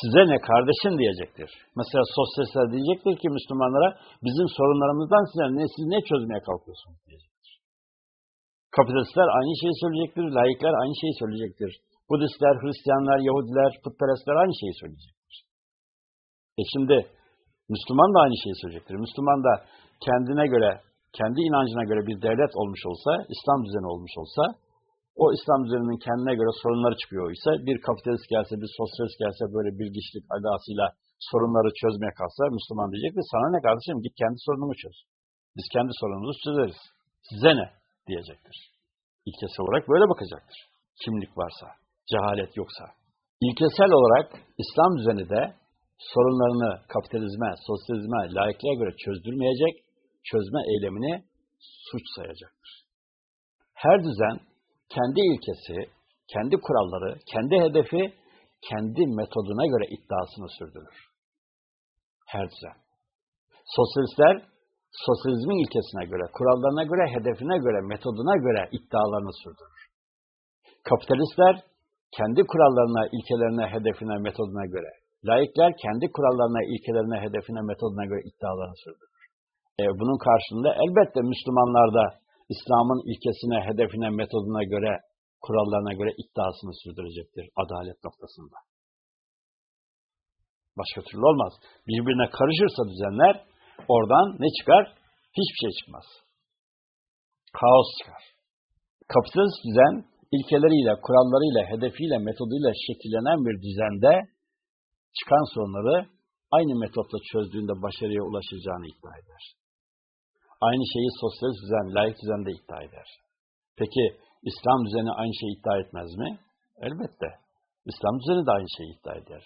size ne kardeşim diyecektir. Mesela sosyalistler diyecektir ki Müslümanlara bizim sorunlarımızdan size ne, siz ne çözmeye kalkıyorsunuz diyecektir. Kapitalistler aynı şeyi söyleyecektir, laikler aynı şeyi söyleyecektir. Budistler, Hristiyanlar, Yahudiler, putperestler aynı şeyi söyleyecektir. E şimdi Müslüman da aynı şeyi söyleyecektir. Müslüman da kendine göre, kendi inancına göre bir devlet olmuş olsa, İslam düzeni olmuş olsa, o İslam düzeninin kendine göre sorunları çıkıyor ise, bir kapitalist gelse, bir sosyalist gelse böyle bilgiçlik adasıyla sorunları çözmeye kalsa, Müslüman diyecek ki sana ne kardeşim git kendi sorununu çöz. Biz kendi sorunumuzu çözeriz. Size ne? diyecektir. İlkesel olarak böyle bakacaktır. Kimlik varsa, cehalet yoksa. İlkesel olarak İslam düzeni de sorunlarını kapitalizme, sosyalizme, laikliğe göre çözdürmeyecek, çözme eylemini suç sayacaktır. Her düzen kendi ilkesi, kendi kuralları, kendi hedefi, kendi metoduna göre iddiasını sürdürür. Her. Sosyalistler, sosyalizmin ilkesine göre, kurallarına göre, hedefine göre, metoduna göre iddialarını sürdürür. Kapitalistler, kendi kurallarına, ilkelerine, hedefine, metoduna göre, laikler kendi kurallarına, ilkelerine, hedefine, metoduna göre iddialarını sürdürür. E, bunun karşılığında elbette Müslümanlar da İslam'ın ilkesine, hedefine, metoduna göre, kurallarına göre iddiasını sürdürecektir adalet noktasında. Başka türlü olmaz. Birbirine karışırsa düzenler, oradan ne çıkar? Hiçbir şey çıkmaz. Kaos çıkar. Kapitalist düzen, ilkeleriyle, kurallarıyla, hedefiyle, metoduyla şekillenen bir düzende çıkan sorunları aynı metotla çözdüğünde başarıya ulaşacağını iddia eder. Aynı şeyi sosyalist düzen, layık düzende iddia eder. Peki İslam düzeni aynı şeyi iddia etmez mi? Elbette. İslam düzeni de aynı şeyi iddia eder.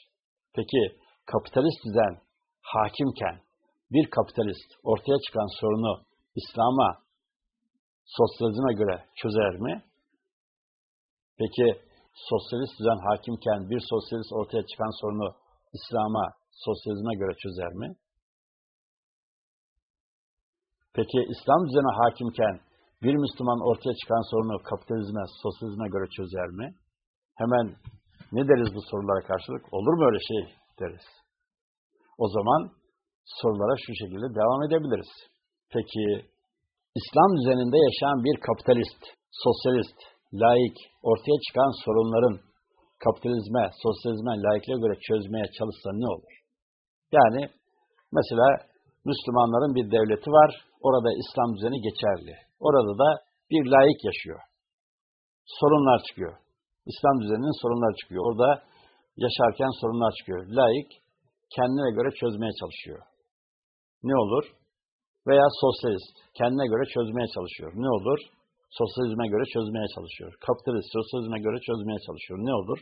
Peki kapitalist düzen hakimken bir kapitalist ortaya çıkan sorunu İslam'a, sosyalizme göre çözer mi? Peki sosyalist düzen hakimken bir sosyalist ortaya çıkan sorunu İslam'a, sosyalizme göre çözer mi? Peki İslam düzeni hakimken bir Müslüman ortaya çıkan sorunu kapitalizme, sosyalizme göre çözer mi? Hemen ne deriz bu sorulara karşılık? Olur mu öyle şey deriz. O zaman sorulara şu şekilde devam edebiliriz. Peki İslam düzeninde yaşayan bir kapitalist, sosyalist, laik ortaya çıkan sorunların kapitalizme, sosyalizme, laikliğe göre çözmeye çalışsa ne olur? Yani mesela Müslümanların bir devleti var, orada İslam düzeni geçerli. Orada da bir laik yaşıyor. Sorunlar çıkıyor. İslam düzeninin sorunlar çıkıyor. Orada yaşarken sorunlar çıkıyor. Laik kendine göre çözmeye çalışıyor. Ne olur? Veya sosyalist kendine göre çözmeye çalışıyor. Ne olur? Sosyalizme göre çözmeye çalışıyor. Kapitalist sosyalizme göre çözmeye çalışıyor. Ne olur?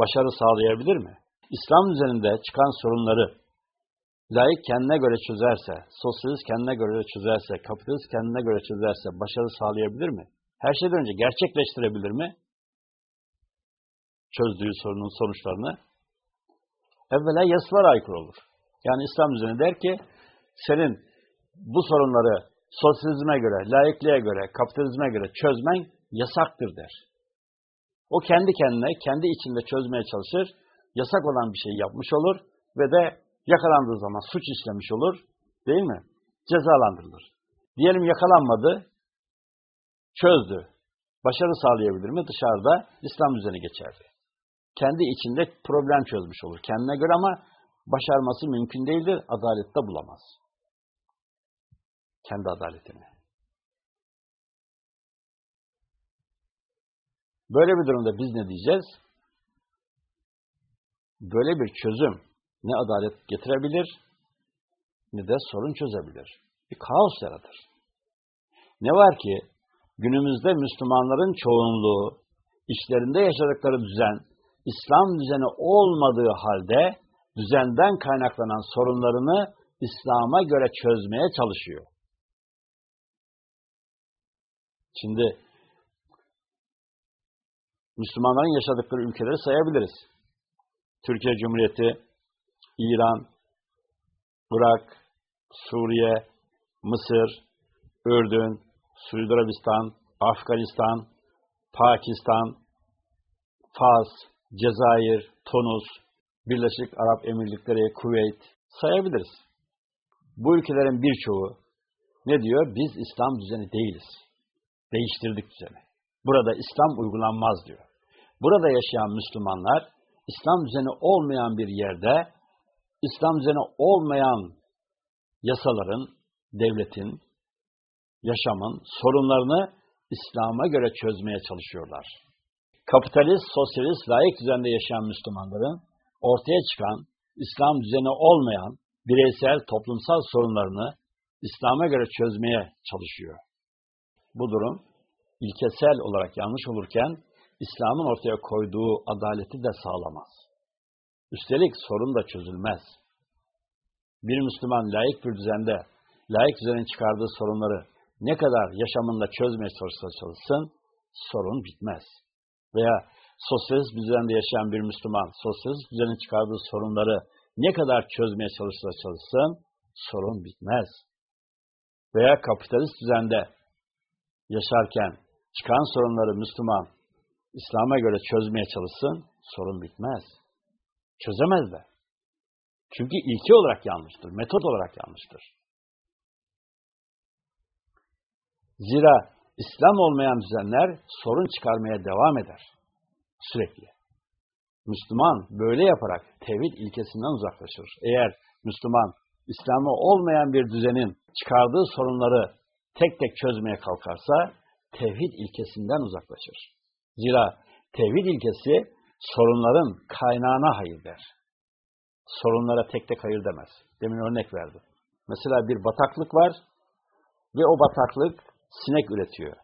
Başarı sağlayabilir mi? İslam düzeninde çıkan sorunları laik kendine göre çözerse, sosyalist kendine göre çözerse, kapitalist kendine göre çözerse başarı sağlayabilir mi? Her şeyden önce gerçekleştirebilir mi? Çözdüğü sorunun sonuçlarını. Evvela yasalara aykırı olur. Yani İslam düzeni der ki, senin bu sorunları sosyalizme göre, laikliğe göre, kapitalizme göre çözmen yasaktır der. O kendi kendine, kendi içinde çözmeye çalışır, yasak olan bir şey yapmış olur ve de yakalandığı zaman suç işlemiş olur, değil mi? Cezalandırılır. Diyelim yakalanmadı, çözdü. Başarı sağlayabilir mi? Dışarıda İslam düzeni geçerli. Kendi içinde problem çözmüş olur kendine göre ama başarması mümkün değildir, adalette bulamaz. Kendi adaletini. Böyle bir durumda biz ne diyeceğiz? Böyle bir çözüm ne adalet getirebilir ne de sorun çözebilir. Bir kaos yaratır. Ne var ki günümüzde Müslümanların çoğunluğu işlerinde yaşadıkları düzen İslam düzeni olmadığı halde düzenden kaynaklanan sorunlarını İslam'a göre çözmeye çalışıyor. Şimdi Müslümanların yaşadıkları ülkeleri sayabiliriz. Türkiye Cumhuriyeti, İran, Irak, Suriye, Mısır, Ürdün, Suudi Arabistan, Afganistan, Pakistan, Fas, Cezayir, Tunus, Birleşik Arap Emirlikleri, Kuveyt sayabiliriz. Bu ülkelerin birçoğu ne diyor? Biz İslam düzeni değiliz. Değiştirdik düzeni. Burada İslam uygulanmaz diyor. Burada yaşayan Müslümanlar İslam düzeni olmayan bir yerde İslam düzeni olmayan yasaların, devletin, yaşamın sorunlarını İslam'a göre çözmeye çalışıyorlar. Kapitalist, sosyalist, layık düzende yaşayan Müslümanların ortaya çıkan İslam düzeni olmayan bireysel, toplumsal sorunlarını İslam'a göre çözmeye çalışıyor. Bu durum ilkesel olarak yanlış olurken İslam'ın ortaya koyduğu adaleti de sağlamaz. Üstelik sorun da çözülmez. Bir Müslüman layık bir düzende, layık düzenin çıkardığı sorunları ne kadar yaşamında çözmeye çalışsa çalışsın, sorun bitmez. Veya sosyalist düzende yaşayan bir Müslüman, sosyalist düzenin çıkardığı sorunları ne kadar çözmeye çalışsa çalışsın, sorun bitmez. Veya kapitalist düzende yaşarken çıkan sorunları Müslüman İslam'a göre çözmeye çalışsın, sorun bitmez. Çözemez de. Çünkü ilki olarak yanlıştır, metot olarak yanlıştır. Zira İslam olmayan düzenler sorun çıkarmaya devam eder. Sürekli. Müslüman böyle yaparak tevhid ilkesinden uzaklaşır. Eğer Müslüman İslam'ı olmayan bir düzenin çıkardığı sorunları tek tek çözmeye kalkarsa tevhid ilkesinden uzaklaşır. Zira tevhid ilkesi sorunların kaynağına hayır der. Sorunlara tek tek hayır demez. Demin örnek verdim. Mesela bir bataklık var ve o bataklık sinek üretiyor.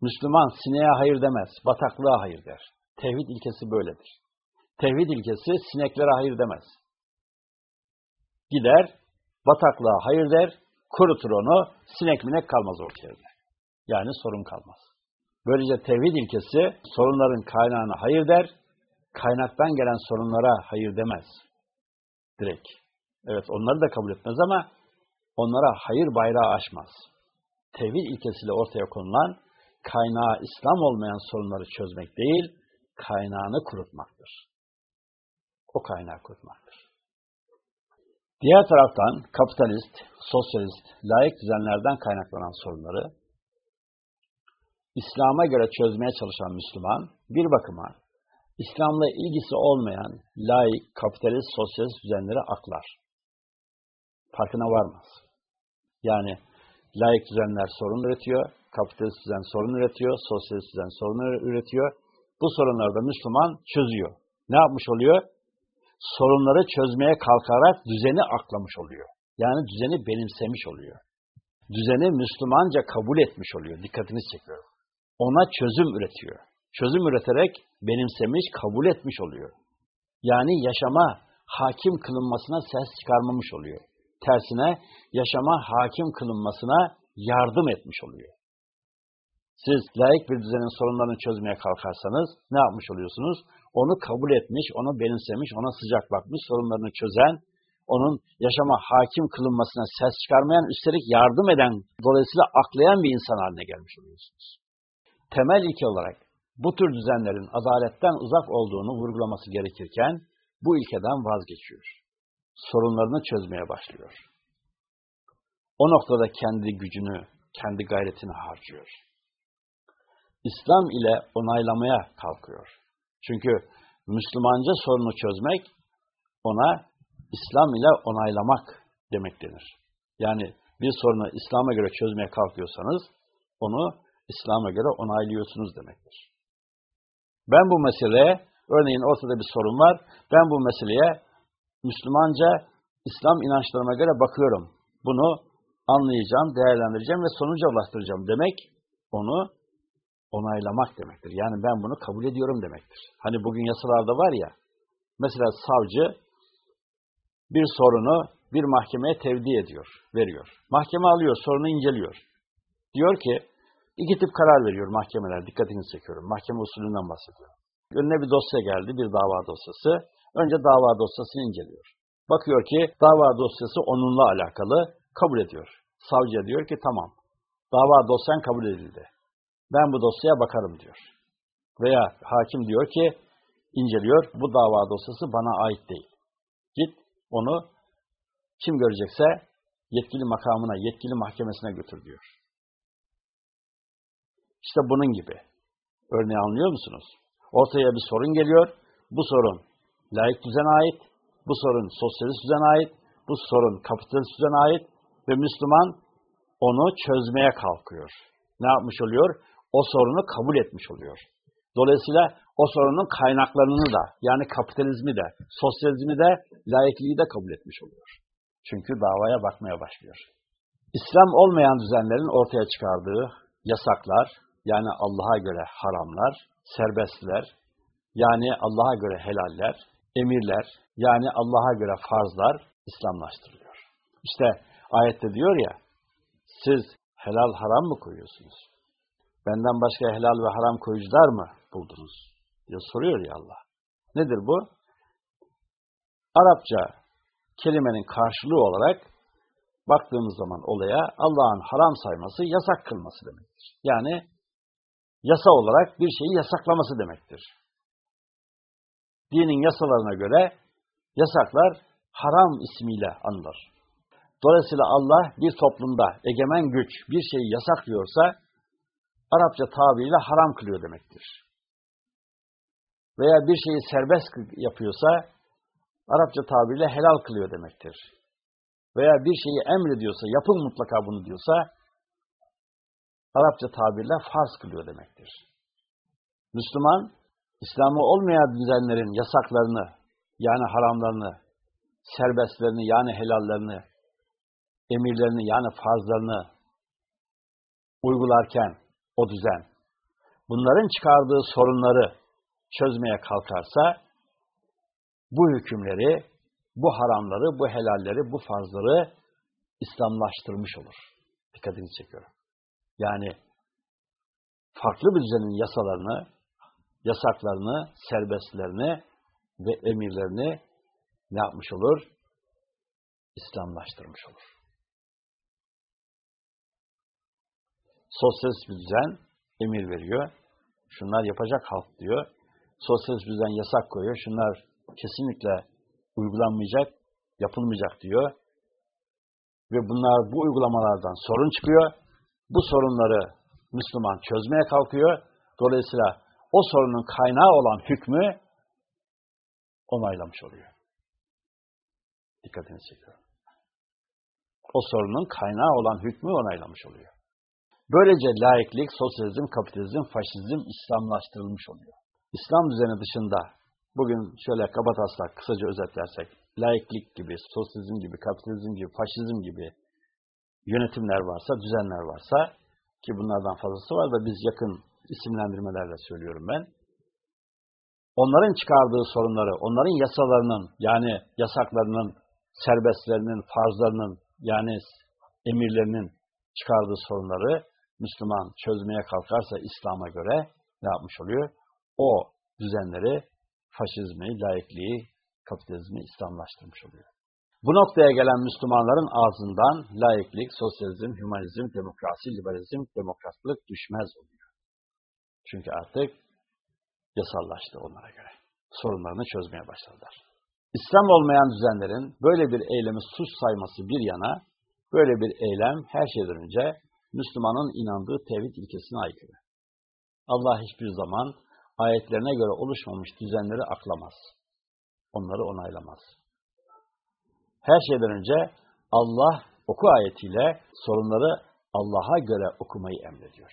Müslüman sineğe hayır demez, bataklığa hayır der. Tevhid ilkesi böyledir. Tevhid ilkesi sineklere hayır demez. Gider, bataklığa hayır der, kurutur onu, sinek minek kalmaz ortaya. Yani sorun kalmaz. Böylece tevhid ilkesi sorunların kaynağına hayır der, kaynaktan gelen sorunlara hayır demez. Direkt. Evet onları da kabul etmez ama onlara hayır bayrağı açmaz. Tevhid ilkesiyle ortaya konulan kaynağı İslam olmayan sorunları çözmek değil, kaynağını kurutmaktır. O kaynağı kurutmaktır. Diğer taraftan kapitalist, sosyalist, layık düzenlerden kaynaklanan sorunları İslam'a göre çözmeye çalışan Müslüman bir bakıma İslam'la ilgisi olmayan laik, kapitalist, sosyalist düzenleri aklar. Farkına varmaz. Yani laik düzenler sorun üretiyor, kapitalist düzen sorun üretiyor, sosyalist düzen sorun üretiyor. Bu sorunları da Müslüman çözüyor. Ne yapmış oluyor? Sorunları çözmeye kalkarak düzeni aklamış oluyor. Yani düzeni benimsemiş oluyor. Düzeni Müslümanca kabul etmiş oluyor. Dikkatinizi çekiyorum ona çözüm üretiyor. Çözüm üreterek benimsemiş, kabul etmiş oluyor. Yani yaşama hakim kılınmasına ses çıkarmamış oluyor. Tersine yaşama hakim kılınmasına yardım etmiş oluyor. Siz layık bir düzenin sorunlarını çözmeye kalkarsanız ne yapmış oluyorsunuz? Onu kabul etmiş, onu benimsemiş, ona sıcak bakmış, sorunlarını çözen, onun yaşama hakim kılınmasına ses çıkarmayan, üstelik yardım eden, dolayısıyla aklayan bir insan haline gelmiş oluyorsunuz. Temel ilke olarak bu tür düzenlerin adaletten uzak olduğunu vurgulaması gerekirken, bu ilkeden vazgeçiyor. Sorunlarını çözmeye başlıyor. O noktada kendi gücünü, kendi gayretini harcıyor. İslam ile onaylamaya kalkıyor. Çünkü Müslümanca sorunu çözmek, ona İslam ile onaylamak demek denir. Yani bir sorunu İslam'a göre çözmeye kalkıyorsanız, onu İslam'a göre onaylıyorsunuz demektir. Ben bu meseleye, örneğin ortada bir sorun var, ben bu meseleye Müslümanca, İslam inançlarıma göre bakıyorum. Bunu anlayacağım, değerlendireceğim ve sonuca ulaştıracağım demek, onu onaylamak demektir. Yani ben bunu kabul ediyorum demektir. Hani bugün yasalarda var ya, mesela savcı bir sorunu bir mahkemeye tevdi ediyor, veriyor. Mahkeme alıyor, sorunu inceliyor. Diyor ki, iki tip karar veriyor mahkemeler, dikkatinizi çekiyorum. Mahkeme usulünden bahsediyorum. Önüne bir dosya geldi, bir dava dosyası. Önce dava dosyasını inceliyor. Bakıyor ki dava dosyası onunla alakalı kabul ediyor. Savcıya diyor ki tamam, dava dosyan kabul edildi ben bu dosyaya bakarım diyor. Veya hakim diyor ki, inceliyor, bu dava dosyası bana ait değil. Git onu kim görecekse yetkili makamına, yetkili mahkemesine götür diyor. İşte bunun gibi. Örneği anlıyor musunuz? Ortaya bir sorun geliyor. Bu sorun layık düzene ait. Bu sorun sosyalist düzene ait. Bu sorun kapitalist düzene ait. Ve Müslüman onu çözmeye kalkıyor. Ne yapmış oluyor? o sorunu kabul etmiş oluyor. Dolayısıyla o sorunun kaynaklarını da yani kapitalizmi de, sosyalizmi de, layıklığı da kabul etmiş oluyor. Çünkü davaya bakmaya başlıyor. İslam olmayan düzenlerin ortaya çıkardığı yasaklar, yani Allah'a göre haramlar, serbestler, yani Allah'a göre helaller, emirler, yani Allah'a göre farzlar İslamlaştırılıyor. İşte ayette diyor ya, siz helal haram mı koyuyorsunuz? benden başka helal ve haram koyucular mı buldunuz? diye soruyor ya Allah. Nedir bu? Arapça kelimenin karşılığı olarak baktığımız zaman olaya Allah'ın haram sayması, yasak kılması demektir. Yani yasa olarak bir şeyi yasaklaması demektir. Dinin yasalarına göre yasaklar haram ismiyle anılır. Dolayısıyla Allah bir toplumda egemen güç bir şeyi yasaklıyorsa Arapça tabiriyle haram kılıyor demektir. Veya bir şeyi serbest yapıyorsa Arapça tabiriyle helal kılıyor demektir. Veya bir şeyi emrediyorsa, yapın mutlaka bunu diyorsa Arapça tabirle farz kılıyor demektir. Müslüman, İslam'ı olmayan düzenlerin yasaklarını, yani haramlarını, serbestlerini yani helallerini, emirlerini yani farzlarını uygularken o düzen, bunların çıkardığı sorunları çözmeye kalkarsa, bu hükümleri, bu haramları, bu helalleri, bu farzları İslamlaştırmış olur. Dikkatini çekiyorum. Yani farklı bir düzenin yasalarını, yasaklarını, serbestlerini ve emirlerini ne yapmış olur? İslamlaştırmış olur. sosyalist bir düzen emir veriyor. Şunlar yapacak halk diyor. Sosyalist bir düzen yasak koyuyor. Şunlar kesinlikle uygulanmayacak, yapılmayacak diyor. Ve bunlar bu uygulamalardan sorun çıkıyor. Bu sorunları Müslüman çözmeye kalkıyor. Dolayısıyla o sorunun kaynağı olan hükmü onaylamış oluyor. Dikkatini çekiyorum. O sorunun kaynağı olan hükmü onaylamış oluyor. Böylece laiklik, sosyalizm, kapitalizm, faşizm İslamlaştırılmış oluyor. İslam düzeni dışında bugün şöyle kabataslak kısaca özetlersek laiklik gibi, sosyalizm gibi, kapitalizm gibi, faşizm gibi yönetimler varsa, düzenler varsa ki bunlardan fazlası var da biz yakın isimlendirmelerle söylüyorum ben. onların çıkardığı sorunları, onların yasalarının yani yasaklarının, serbestlerinin, farzlarının yani emirlerinin çıkardığı sorunları Müslüman çözmeye kalkarsa İslam'a göre ne yapmış oluyor? O düzenleri, faşizmi, laikliği, kapitalizmi İslamlaştırmış oluyor. Bu noktaya gelen Müslümanların ağzından laiklik, sosyalizm, hümanizm, demokrasi, liberalizm, demokratlık düşmez oluyor. Çünkü artık yasallaştı onlara göre. Sorunlarını çözmeye başladılar. İslam olmayan düzenlerin böyle bir eylemi suç sayması bir yana, böyle bir eylem her şeyden önce Müslümanın inandığı tevhid ilkesine aykırı. Allah hiçbir zaman ayetlerine göre oluşmamış düzenleri aklamaz. Onları onaylamaz. Her şeyden önce Allah oku ayetiyle sorunları Allah'a göre okumayı emrediyor.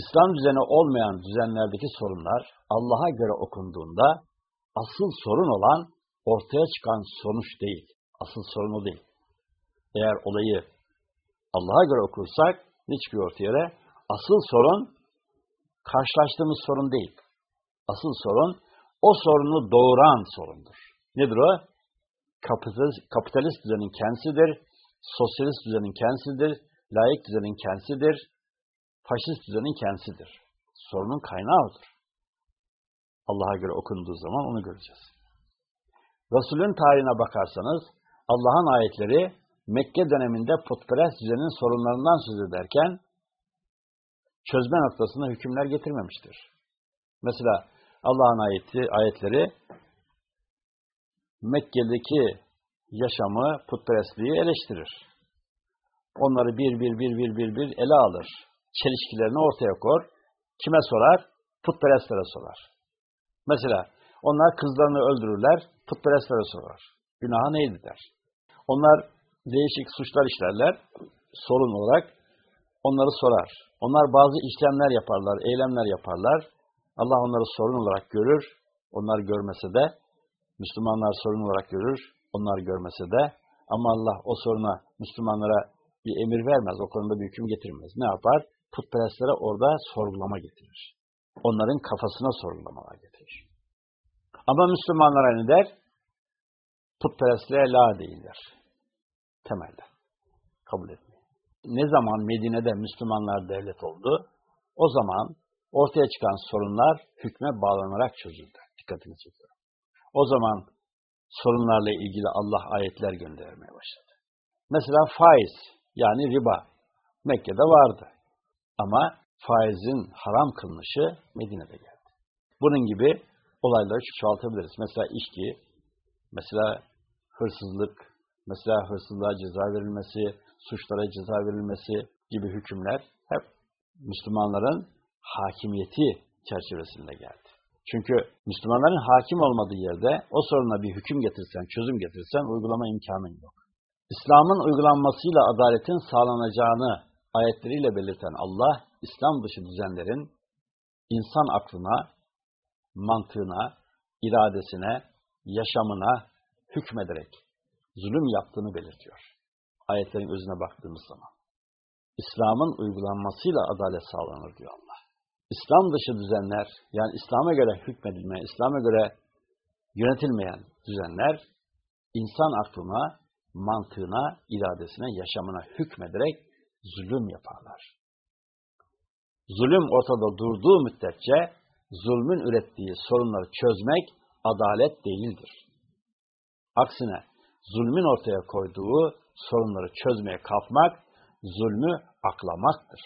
İslam düzeni olmayan düzenlerdeki sorunlar Allah'a göre okunduğunda asıl sorun olan ortaya çıkan sonuç değil. Asıl sorun o değil. Eğer olayı Allah'a göre okursak ne çıkıyor ortaya? Asıl sorun karşılaştığımız sorun değil. Asıl sorun o sorunu doğuran sorundur. Nedir o? Kapitalist, kapitalist düzenin kendisidir, sosyalist düzenin kendisidir, layık düzenin kendisidir, faşist düzenin kendisidir. Sorunun kaynağı odur. Allah'a göre okunduğu zaman onu göreceğiz. Resulün tarihine bakarsanız Allah'ın ayetleri Mekke döneminde putperest düzenin sorunlarından söz ederken çözme noktasında hükümler getirmemiştir. Mesela Allah'ın ayeti, ayetleri Mekke'deki yaşamı, putperestliği eleştirir. Onları bir bir bir bir bir bir ele alır. Çelişkilerini ortaya kor. Kime sorar? Putperestlere sorar. Mesela onlar kızlarını öldürürler, putperestlere sorar. Günaha neydi der. Onlar değişik suçlar işlerler, sorun olarak onları sorar. Onlar bazı işlemler yaparlar, eylemler yaparlar. Allah onları sorun olarak görür. Onlar görmese de, Müslümanlar sorun olarak görür. Onlar görmese de, ama Allah o soruna Müslümanlara bir emir vermez, o konuda bir hüküm getirmez. Ne yapar? Putperestlere orada sorgulama getirir. Onların kafasına sorgulamalar getirir. Ama Müslümanlara ne der? Putperestlere la değiller. Temelde. Kabul etmiyor. Ne zaman Medine'de Müslümanlar devlet oldu, o zaman ortaya çıkan sorunlar hükme bağlanarak çözüldü. Dikkatini çekiyorum. O zaman sorunlarla ilgili Allah ayetler göndermeye başladı. Mesela faiz, yani riba Mekke'de vardı. Ama faizin haram kılınışı Medine'de geldi. Bunun gibi olayları çoğaltabiliriz. Mesela içki, mesela hırsızlık, mesela hırsızlığa ceza verilmesi, suçlara ceza verilmesi gibi hükümler hep Müslümanların hakimiyeti çerçevesinde geldi. Çünkü Müslümanların hakim olmadığı yerde o soruna bir hüküm getirsen, çözüm getirsen uygulama imkanın yok. İslam'ın uygulanmasıyla adaletin sağlanacağını ayetleriyle belirten Allah, İslam dışı düzenlerin insan aklına, mantığına, iradesine, yaşamına hükmederek zulüm yaptığını belirtiyor. Ayetlerin özüne baktığımız zaman. İslam'ın uygulanmasıyla adalet sağlanır diyor Allah. İslam dışı düzenler, yani İslam'a göre hükmedilmeyen, İslam'a göre yönetilmeyen düzenler, insan aklına, mantığına, iradesine, yaşamına hükmederek zulüm yaparlar. Zulüm ortada durduğu müddetçe, zulmün ürettiği sorunları çözmek adalet değildir. Aksine, zulmün ortaya koyduğu sorunları çözmeye kalkmak, zulmü aklamaktır.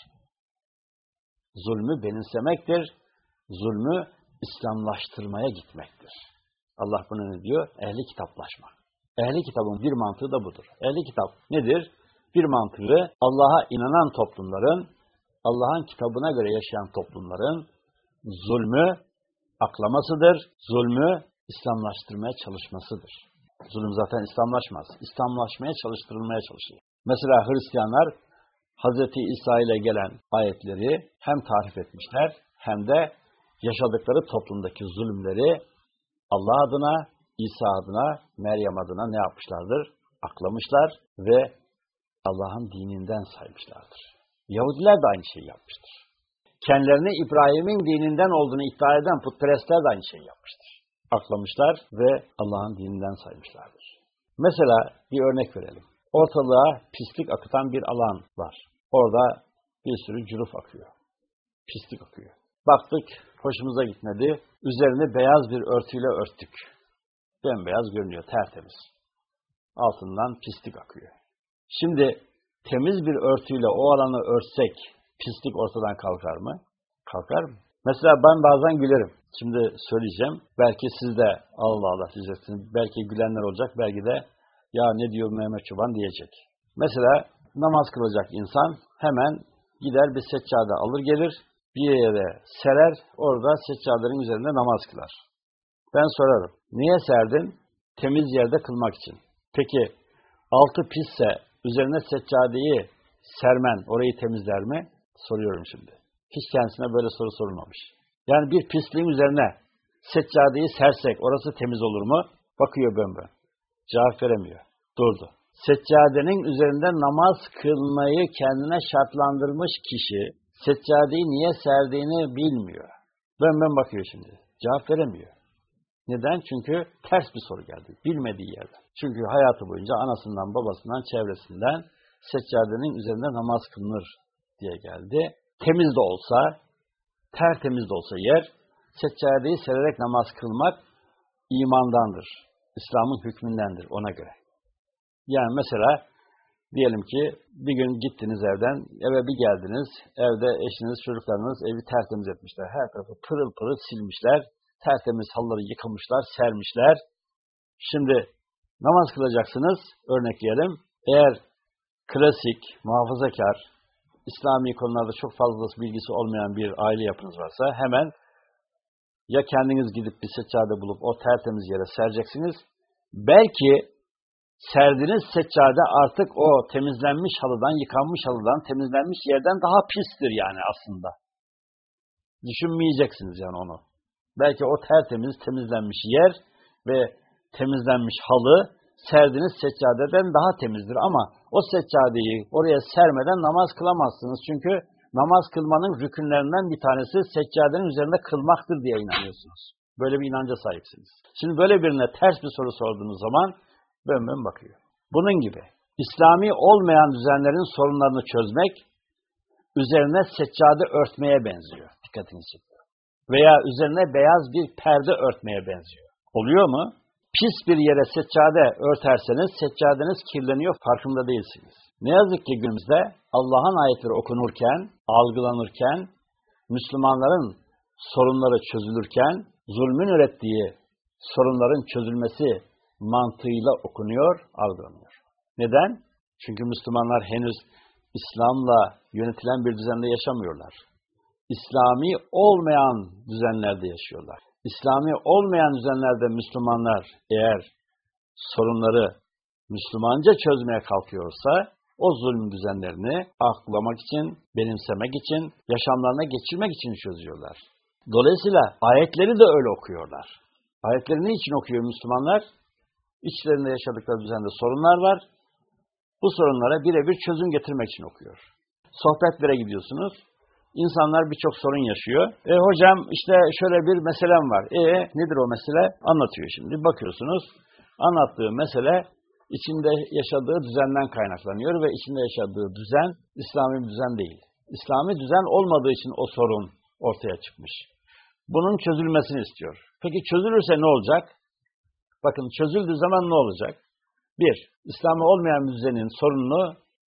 Zulmü benimsemektir, zulmü İslamlaştırmaya gitmektir. Allah bunu ne diyor? Ehli kitaplaşma. Ehli kitabın bir mantığı da budur. Ehli kitap nedir? Bir mantığı Allah'a inanan toplumların, Allah'ın kitabına göre yaşayan toplumların zulmü aklamasıdır, zulmü İslamlaştırmaya çalışmasıdır. Zulüm zaten İslamlaşmaz. İslamlaşmaya çalıştırılmaya çalışıyor. Mesela Hristiyanlar Hz. İsa ile gelen ayetleri hem tarif etmişler hem de yaşadıkları toplumdaki zulümleri Allah adına, İsa adına, Meryem adına ne yapmışlardır? Aklamışlar ve Allah'ın dininden saymışlardır. Yahudiler de aynı şeyi yapmıştır. Kendilerini İbrahim'in dininden olduğunu iddia eden putperestler de aynı şeyi yapmıştır. Aklamışlar ve Allah'ın dininden saymışlardır. Mesela bir örnek verelim. Ortalığa pislik akıtan bir alan var. Orada bir sürü cüruf akıyor. Pislik akıyor. Baktık, hoşumuza gitmedi. Üzerini beyaz bir örtüyle örttük. Bembeyaz görünüyor, tertemiz. Altından pislik akıyor. Şimdi temiz bir örtüyle o alanı örtsek pislik ortadan kalkar mı? Kalkar mı? Mesela ben bazen gülerim. Şimdi söyleyeceğim. Belki siz de Allah Allah diyeceksiniz. Belki gülenler olacak. Belki de ya ne diyor Mehmet Çoban diyecek. Mesela namaz kılacak insan hemen gider bir seccade alır gelir. Bir yere serer. Orada seccadenin üzerinde namaz kılar. Ben sorarım. Niye serdin? Temiz yerde kılmak için. Peki altı pisse üzerine seccadeyi sermen orayı temizler mi? Soruyorum şimdi. Hiç kendisine böyle soru sorulmamış. Yani bir pisliğin üzerine seccadeyi sersek orası temiz olur mu? Bakıyor bömbö. Cevap veremiyor. Durdu. Seccadenin üzerinde namaz kılmayı kendine şartlandırmış kişi seccadeyi niye serdiğini bilmiyor. Bömbön bakıyor şimdi. Cevap veremiyor. Neden? Çünkü ters bir soru geldi. Bilmediği yerden. Çünkü hayatı boyunca anasından, babasından, çevresinden seccadenin üzerinde namaz kılınır diye geldi. Temiz de olsa, tertemiz de olsa yer, seccadeyi sererek namaz kılmak imandandır. İslam'ın hükmündendir ona göre. Yani mesela diyelim ki bir gün gittiniz evden, eve bir geldiniz, evde eşiniz, çocuklarınız evi tertemiz etmişler. Her tarafı pırıl pırıl silmişler, tertemiz halıları yıkamışlar, sermişler. Şimdi namaz kılacaksınız, örnekleyelim. Eğer klasik, muhafazakar, İslami konularda çok fazla bilgisi olmayan bir aile yapınız varsa hemen ya kendiniz gidip bir seccade bulup o tertemiz yere sereceksiniz. Belki serdiğiniz seccade artık o temizlenmiş halıdan, yıkanmış halıdan, temizlenmiş yerden daha pistir yani aslında. Düşünmeyeceksiniz yani onu. Belki o tertemiz, temizlenmiş yer ve temizlenmiş halı serdiğiniz seccadeden daha temizdir ama o seccadeyi oraya sermeden namaz kılamazsınız. Çünkü namaz kılmanın rükünlerinden bir tanesi seccadenin üzerinde kılmaktır diye inanıyorsunuz. Böyle bir inanca sahipsiniz. Şimdi böyle birine ters bir soru sorduğunuz zaman bön bön bakıyor. Bunun gibi İslami olmayan düzenlerin sorunlarını çözmek üzerine seccade örtmeye benziyor. Dikkatinizi çekiyor. Veya üzerine beyaz bir perde örtmeye benziyor. Oluyor mu? Pis bir yere seccade örterseniz seccadeniz kirleniyor farkında değilsiniz. Ne yazık ki günümüzde Allah'ın ayetleri okunurken, algılanırken, Müslümanların sorunları çözülürken, zulmün ürettiği sorunların çözülmesi mantığıyla okunuyor, algılanıyor. Neden? Çünkü Müslümanlar henüz İslam'la yönetilen bir düzende yaşamıyorlar. İslami olmayan düzenlerde yaşıyorlar. İslami olmayan düzenlerde Müslümanlar eğer sorunları Müslümanca çözmeye kalkıyorsa o zulüm düzenlerini aklamak için, benimsemek için, yaşamlarına geçirmek için çözüyorlar. Dolayısıyla ayetleri de öyle okuyorlar. Ayetleri ne için okuyor Müslümanlar? İçlerinde yaşadıkları düzende sorunlar var. Bu sorunlara birebir çözüm getirmek için okuyor. Sohbetlere gidiyorsunuz. İnsanlar birçok sorun yaşıyor. E hocam işte şöyle bir meselem var. E nedir o mesele? Anlatıyor şimdi. Bakıyorsunuz anlattığı mesele içinde yaşadığı düzenden kaynaklanıyor ve içinde yaşadığı düzen İslami düzen değil. İslami düzen olmadığı için o sorun ortaya çıkmış. Bunun çözülmesini istiyor. Peki çözülürse ne olacak? Bakın çözüldüğü zaman ne olacak? Bir, İslami olmayan düzenin sorununu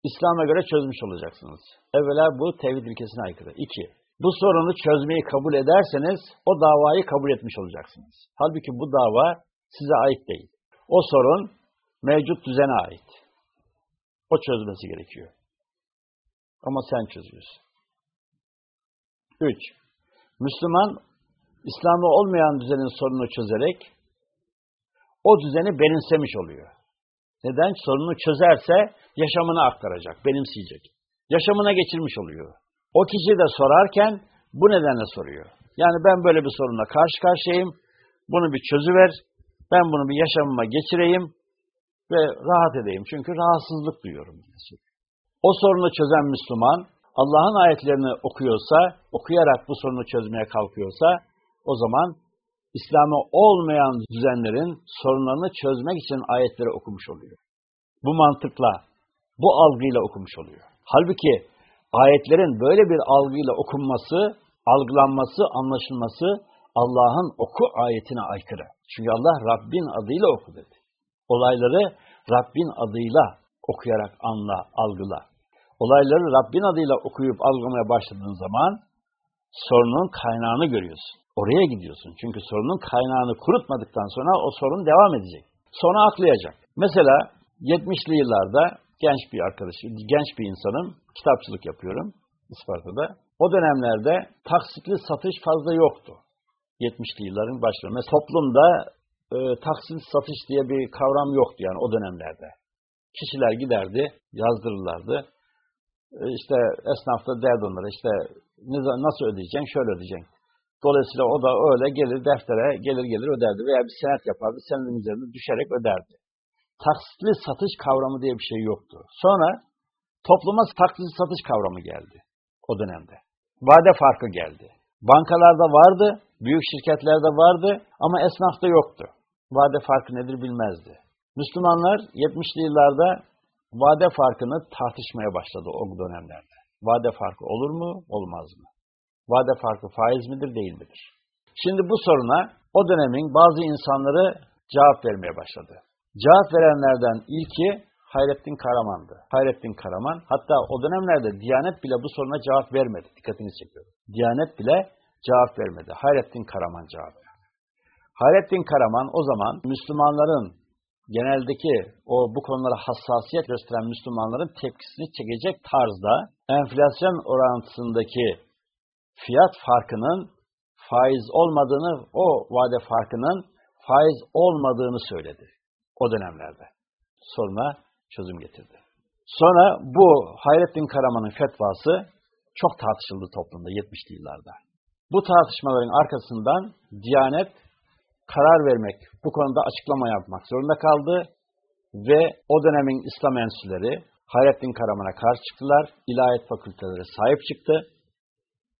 İslam'a göre çözmüş olacaksınız. Evvela bu tevhid ilkesine aykırı. İki, bu sorunu çözmeyi kabul ederseniz o davayı kabul etmiş olacaksınız. Halbuki bu dava size ait değil. O sorun mevcut düzene ait. O çözmesi gerekiyor. Ama sen çözüyorsun. Üç, Müslüman, İslam'da olmayan düzenin sorununu çözerek o düzeni benimsemiş oluyor. Neden? Sorununu çözerse yaşamına aktaracak, benimseyecek. Yaşamına geçirmiş oluyor. O kişi de sorarken bu nedenle soruyor. Yani ben böyle bir sorunla karşı karşıyayım, bunu bir çözüver, ben bunu bir yaşamıma geçireyim ve rahat edeyim. Çünkü rahatsızlık duyuyorum. O sorunu çözen Müslüman, Allah'ın ayetlerini okuyorsa, okuyarak bu sorunu çözmeye kalkıyorsa, o zaman İslam'ı olmayan düzenlerin sorunlarını çözmek için ayetleri okumuş oluyor. Bu mantıkla, bu algıyla okumuş oluyor. Halbuki ayetlerin böyle bir algıyla okunması, algılanması, anlaşılması Allah'ın oku ayetine aykırı. Çünkü Allah Rabbin adıyla oku dedi. Olayları Rabbin adıyla okuyarak anla, algıla. Olayları Rabbin adıyla okuyup algılamaya başladığın zaman sorunun kaynağını görüyorsun. Oraya gidiyorsun. Çünkü sorunun kaynağını kurutmadıktan sonra o sorun devam edecek. Sonra aklayacak. Mesela 70'li yıllarda genç bir arkadaşım, genç bir insanım, kitapçılık yapıyorum Isparta'da. O dönemlerde taksitli satış fazla yoktu. 70'li yılların başları. Toplumda e, taksit satış diye bir kavram yoktu yani o dönemlerde. Kişiler giderdi, yazdırırlardı. E, işte esnaf da derdi onlara işte nasıl ödeyeceksin, şöyle ödeyeceksin. Dolayısıyla o da öyle gelir deftere gelir gelir öderdi veya bir senet yapardı, senetin üzerinde düşerek öderdi. Taksitli satış kavramı diye bir şey yoktu. Sonra topluma taksitli satış kavramı geldi o dönemde. Vade farkı geldi. Bankalarda vardı, büyük şirketlerde vardı ama esnafta yoktu. Vade farkı nedir bilmezdi. Müslümanlar 70'li yıllarda vade farkını tartışmaya başladı o dönemlerde. Vade farkı olur mu, olmaz mı? Vade farkı faiz midir, değil midir? Şimdi bu soruna o dönemin bazı insanları cevap vermeye başladı. Cevap verenlerden ilki Hayrettin Karaman'dı. Hayrettin Karaman, hatta o dönemlerde Diyanet bile bu soruna cevap vermedi. Dikkatini çekiyorum. Diyanet bile cevap vermedi. Hayrettin Karaman cevap. Hayrettin Karaman o zaman Müslümanların geneldeki o bu konulara hassasiyet gösteren Müslümanların tepkisini çekecek tarzda enflasyon orantısındaki fiyat farkının faiz olmadığını, o vade farkının faiz olmadığını söyledi o dönemlerde. Soruna çözüm getirdi. Sonra bu Hayrettin Karaman'ın fetvası çok tartışıldı toplumda 70'li yıllarda. Bu tartışmaların arkasından Diyanet karar vermek, bu konuda açıklama yapmak zorunda kaldı ve o dönemin İslam ensüleri Hayrettin Karaman'a karşı çıktılar, ilahiyat fakülteleri sahip çıktı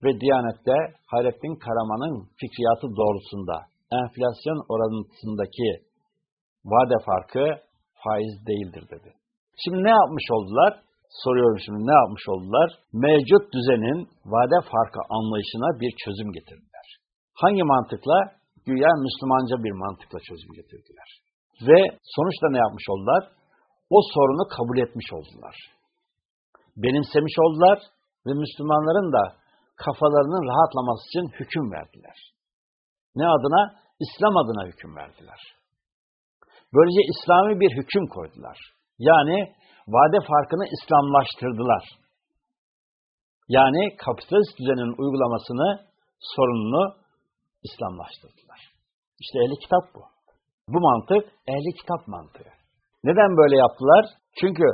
ve Diyanet'te Hayrettin Karaman'ın fikriyatı doğrusunda enflasyon oranısındaki vade farkı faiz değildir dedi. Şimdi ne yapmış oldular? Soruyorum şimdi ne yapmış oldular? Mevcut düzenin vade farkı anlayışına bir çözüm getirdiler. Hangi mantıkla? Güya Müslümanca bir mantıkla çözüm getirdiler. Ve sonuçta ne yapmış oldular? O sorunu kabul etmiş oldular. Benimsemiş oldular ve Müslümanların da kafalarının rahatlaması için hüküm verdiler. Ne adına? İslam adına hüküm verdiler. Böylece İslami bir hüküm koydular. Yani vade farkını İslamlaştırdılar. Yani kapitalist düzenin uygulamasını, sorununu İslamlaştırdılar. İşte ehli kitap bu. Bu mantık ehli kitap mantığı. Neden böyle yaptılar? Çünkü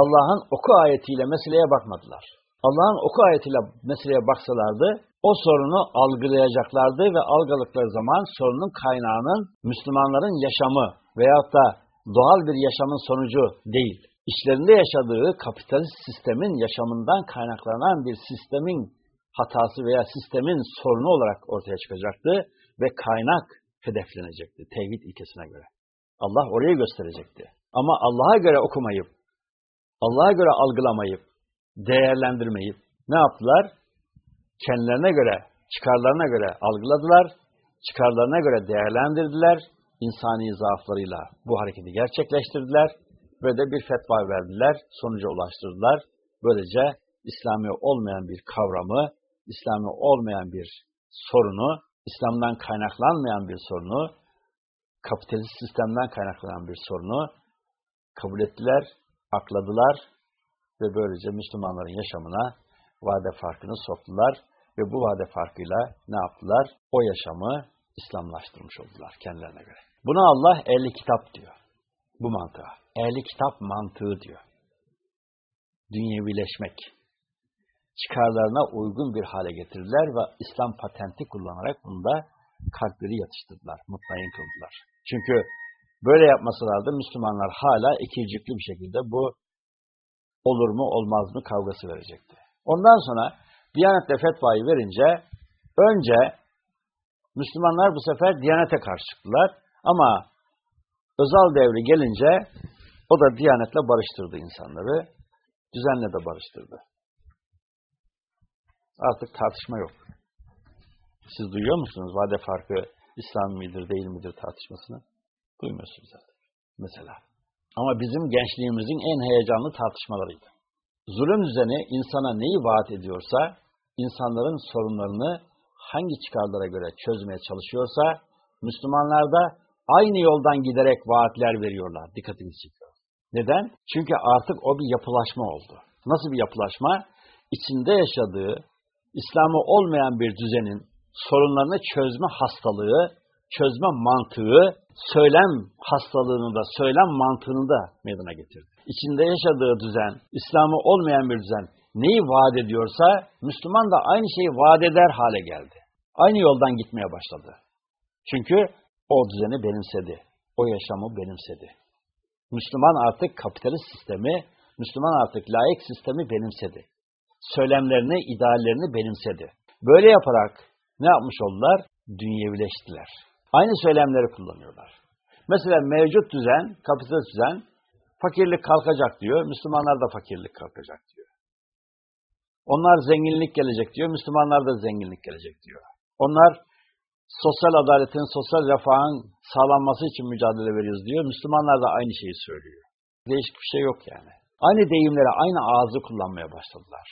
Allah'ın oku ayetiyle meseleye bakmadılar. Allah'ın oku ayetiyle meseleye baksalardı, o sorunu algılayacaklardı ve algıladıkları zaman sorunun kaynağının Müslümanların yaşamı veyahut da doğal bir yaşamın sonucu değil, işlerinde yaşadığı kapitalist sistemin yaşamından kaynaklanan bir sistemin hatası veya sistemin sorunu olarak ortaya çıkacaktı ve kaynak hedeflenecekti tevhid ilkesine göre. Allah orayı gösterecekti. Ama Allah'a göre okumayıp, Allah'a göre algılamayıp, değerlendirmeyip ne yaptılar? Kendilerine göre, çıkarlarına göre algıladılar, çıkarlarına göre değerlendirdiler, insani zaaflarıyla bu hareketi gerçekleştirdiler ve de bir fetva verdiler, sonuca ulaştırdılar. Böylece İslami olmayan bir kavramı, İslami olmayan bir sorunu, İslam'dan kaynaklanmayan bir sorunu, kapitalist sistemden kaynaklanan bir sorunu kabul ettiler, akladılar ve böylece Müslümanların yaşamına vade farkını soktular ve bu vade farkıyla ne yaptılar? O yaşamı İslamlaştırmış oldular kendilerine göre. Buna Allah ehli kitap diyor. Bu mantığa. Ehli kitap mantığı diyor. Dünyevileşmek. Çıkarlarına uygun bir hale getirdiler ve İslam patenti kullanarak bunda kalpleri yatıştırdılar, mutmain kıldılar. Çünkü böyle yapmasalardı Müslümanlar hala ikircikli bir şekilde bu olur mu olmaz mı kavgası verecekti. Ondan sonra Diyanet'te fetvayı verince önce Müslümanlar bu sefer Diyanet'e karşı çıktılar ama Özal devri gelince o da Diyanet'le barıştırdı insanları. Düzenle de barıştırdı. Artık tartışma yok. Siz duyuyor musunuz vade farkı İslam midir değil midir tartışmasını? Duymuyorsunuz zaten. Mesela. Ama bizim gençliğimizin en heyecanlı tartışmalarıydı. Zulüm düzeni insana neyi vaat ediyorsa, insanların sorunlarını hangi çıkarlara göre çözmeye çalışıyorsa, Müslümanlar da aynı yoldan giderek vaatler veriyorlar. Dikkatinizi çekiyor. Neden? Çünkü artık o bir yapılaşma oldu. Nasıl bir yapılaşma? İçinde yaşadığı, İslam'ı olmayan bir düzenin sorunlarını çözme hastalığı, çözme mantığı, söylem hastalığını da, söylem mantığını da meydana getirdi. İçinde yaşadığı düzen, İslam'ı olmayan bir düzen neyi vaat ediyorsa, Müslüman da aynı şeyi vaat eder hale geldi. Aynı yoldan gitmeye başladı. Çünkü o düzeni benimsedi. O yaşamı benimsedi. Müslüman artık kapitalist sistemi, Müslüman artık layık sistemi benimsedi. Söylemlerini, ideallerini benimsedi. Böyle yaparak ne yapmış oldular? Dünyevileştiler. Aynı söylemleri kullanıyorlar. Mesela mevcut düzen, kapitalist düzen, fakirlik kalkacak diyor, Müslümanlar da fakirlik kalkacak diyor. Onlar zenginlik gelecek diyor, Müslümanlar da zenginlik gelecek diyor. Onlar sosyal adaletin, sosyal refahın sağlanması için mücadele veriyoruz diyor, Müslümanlar da aynı şeyi söylüyor. Değişik bir şey yok yani. Aynı deyimleri, aynı ağzı kullanmaya başladılar.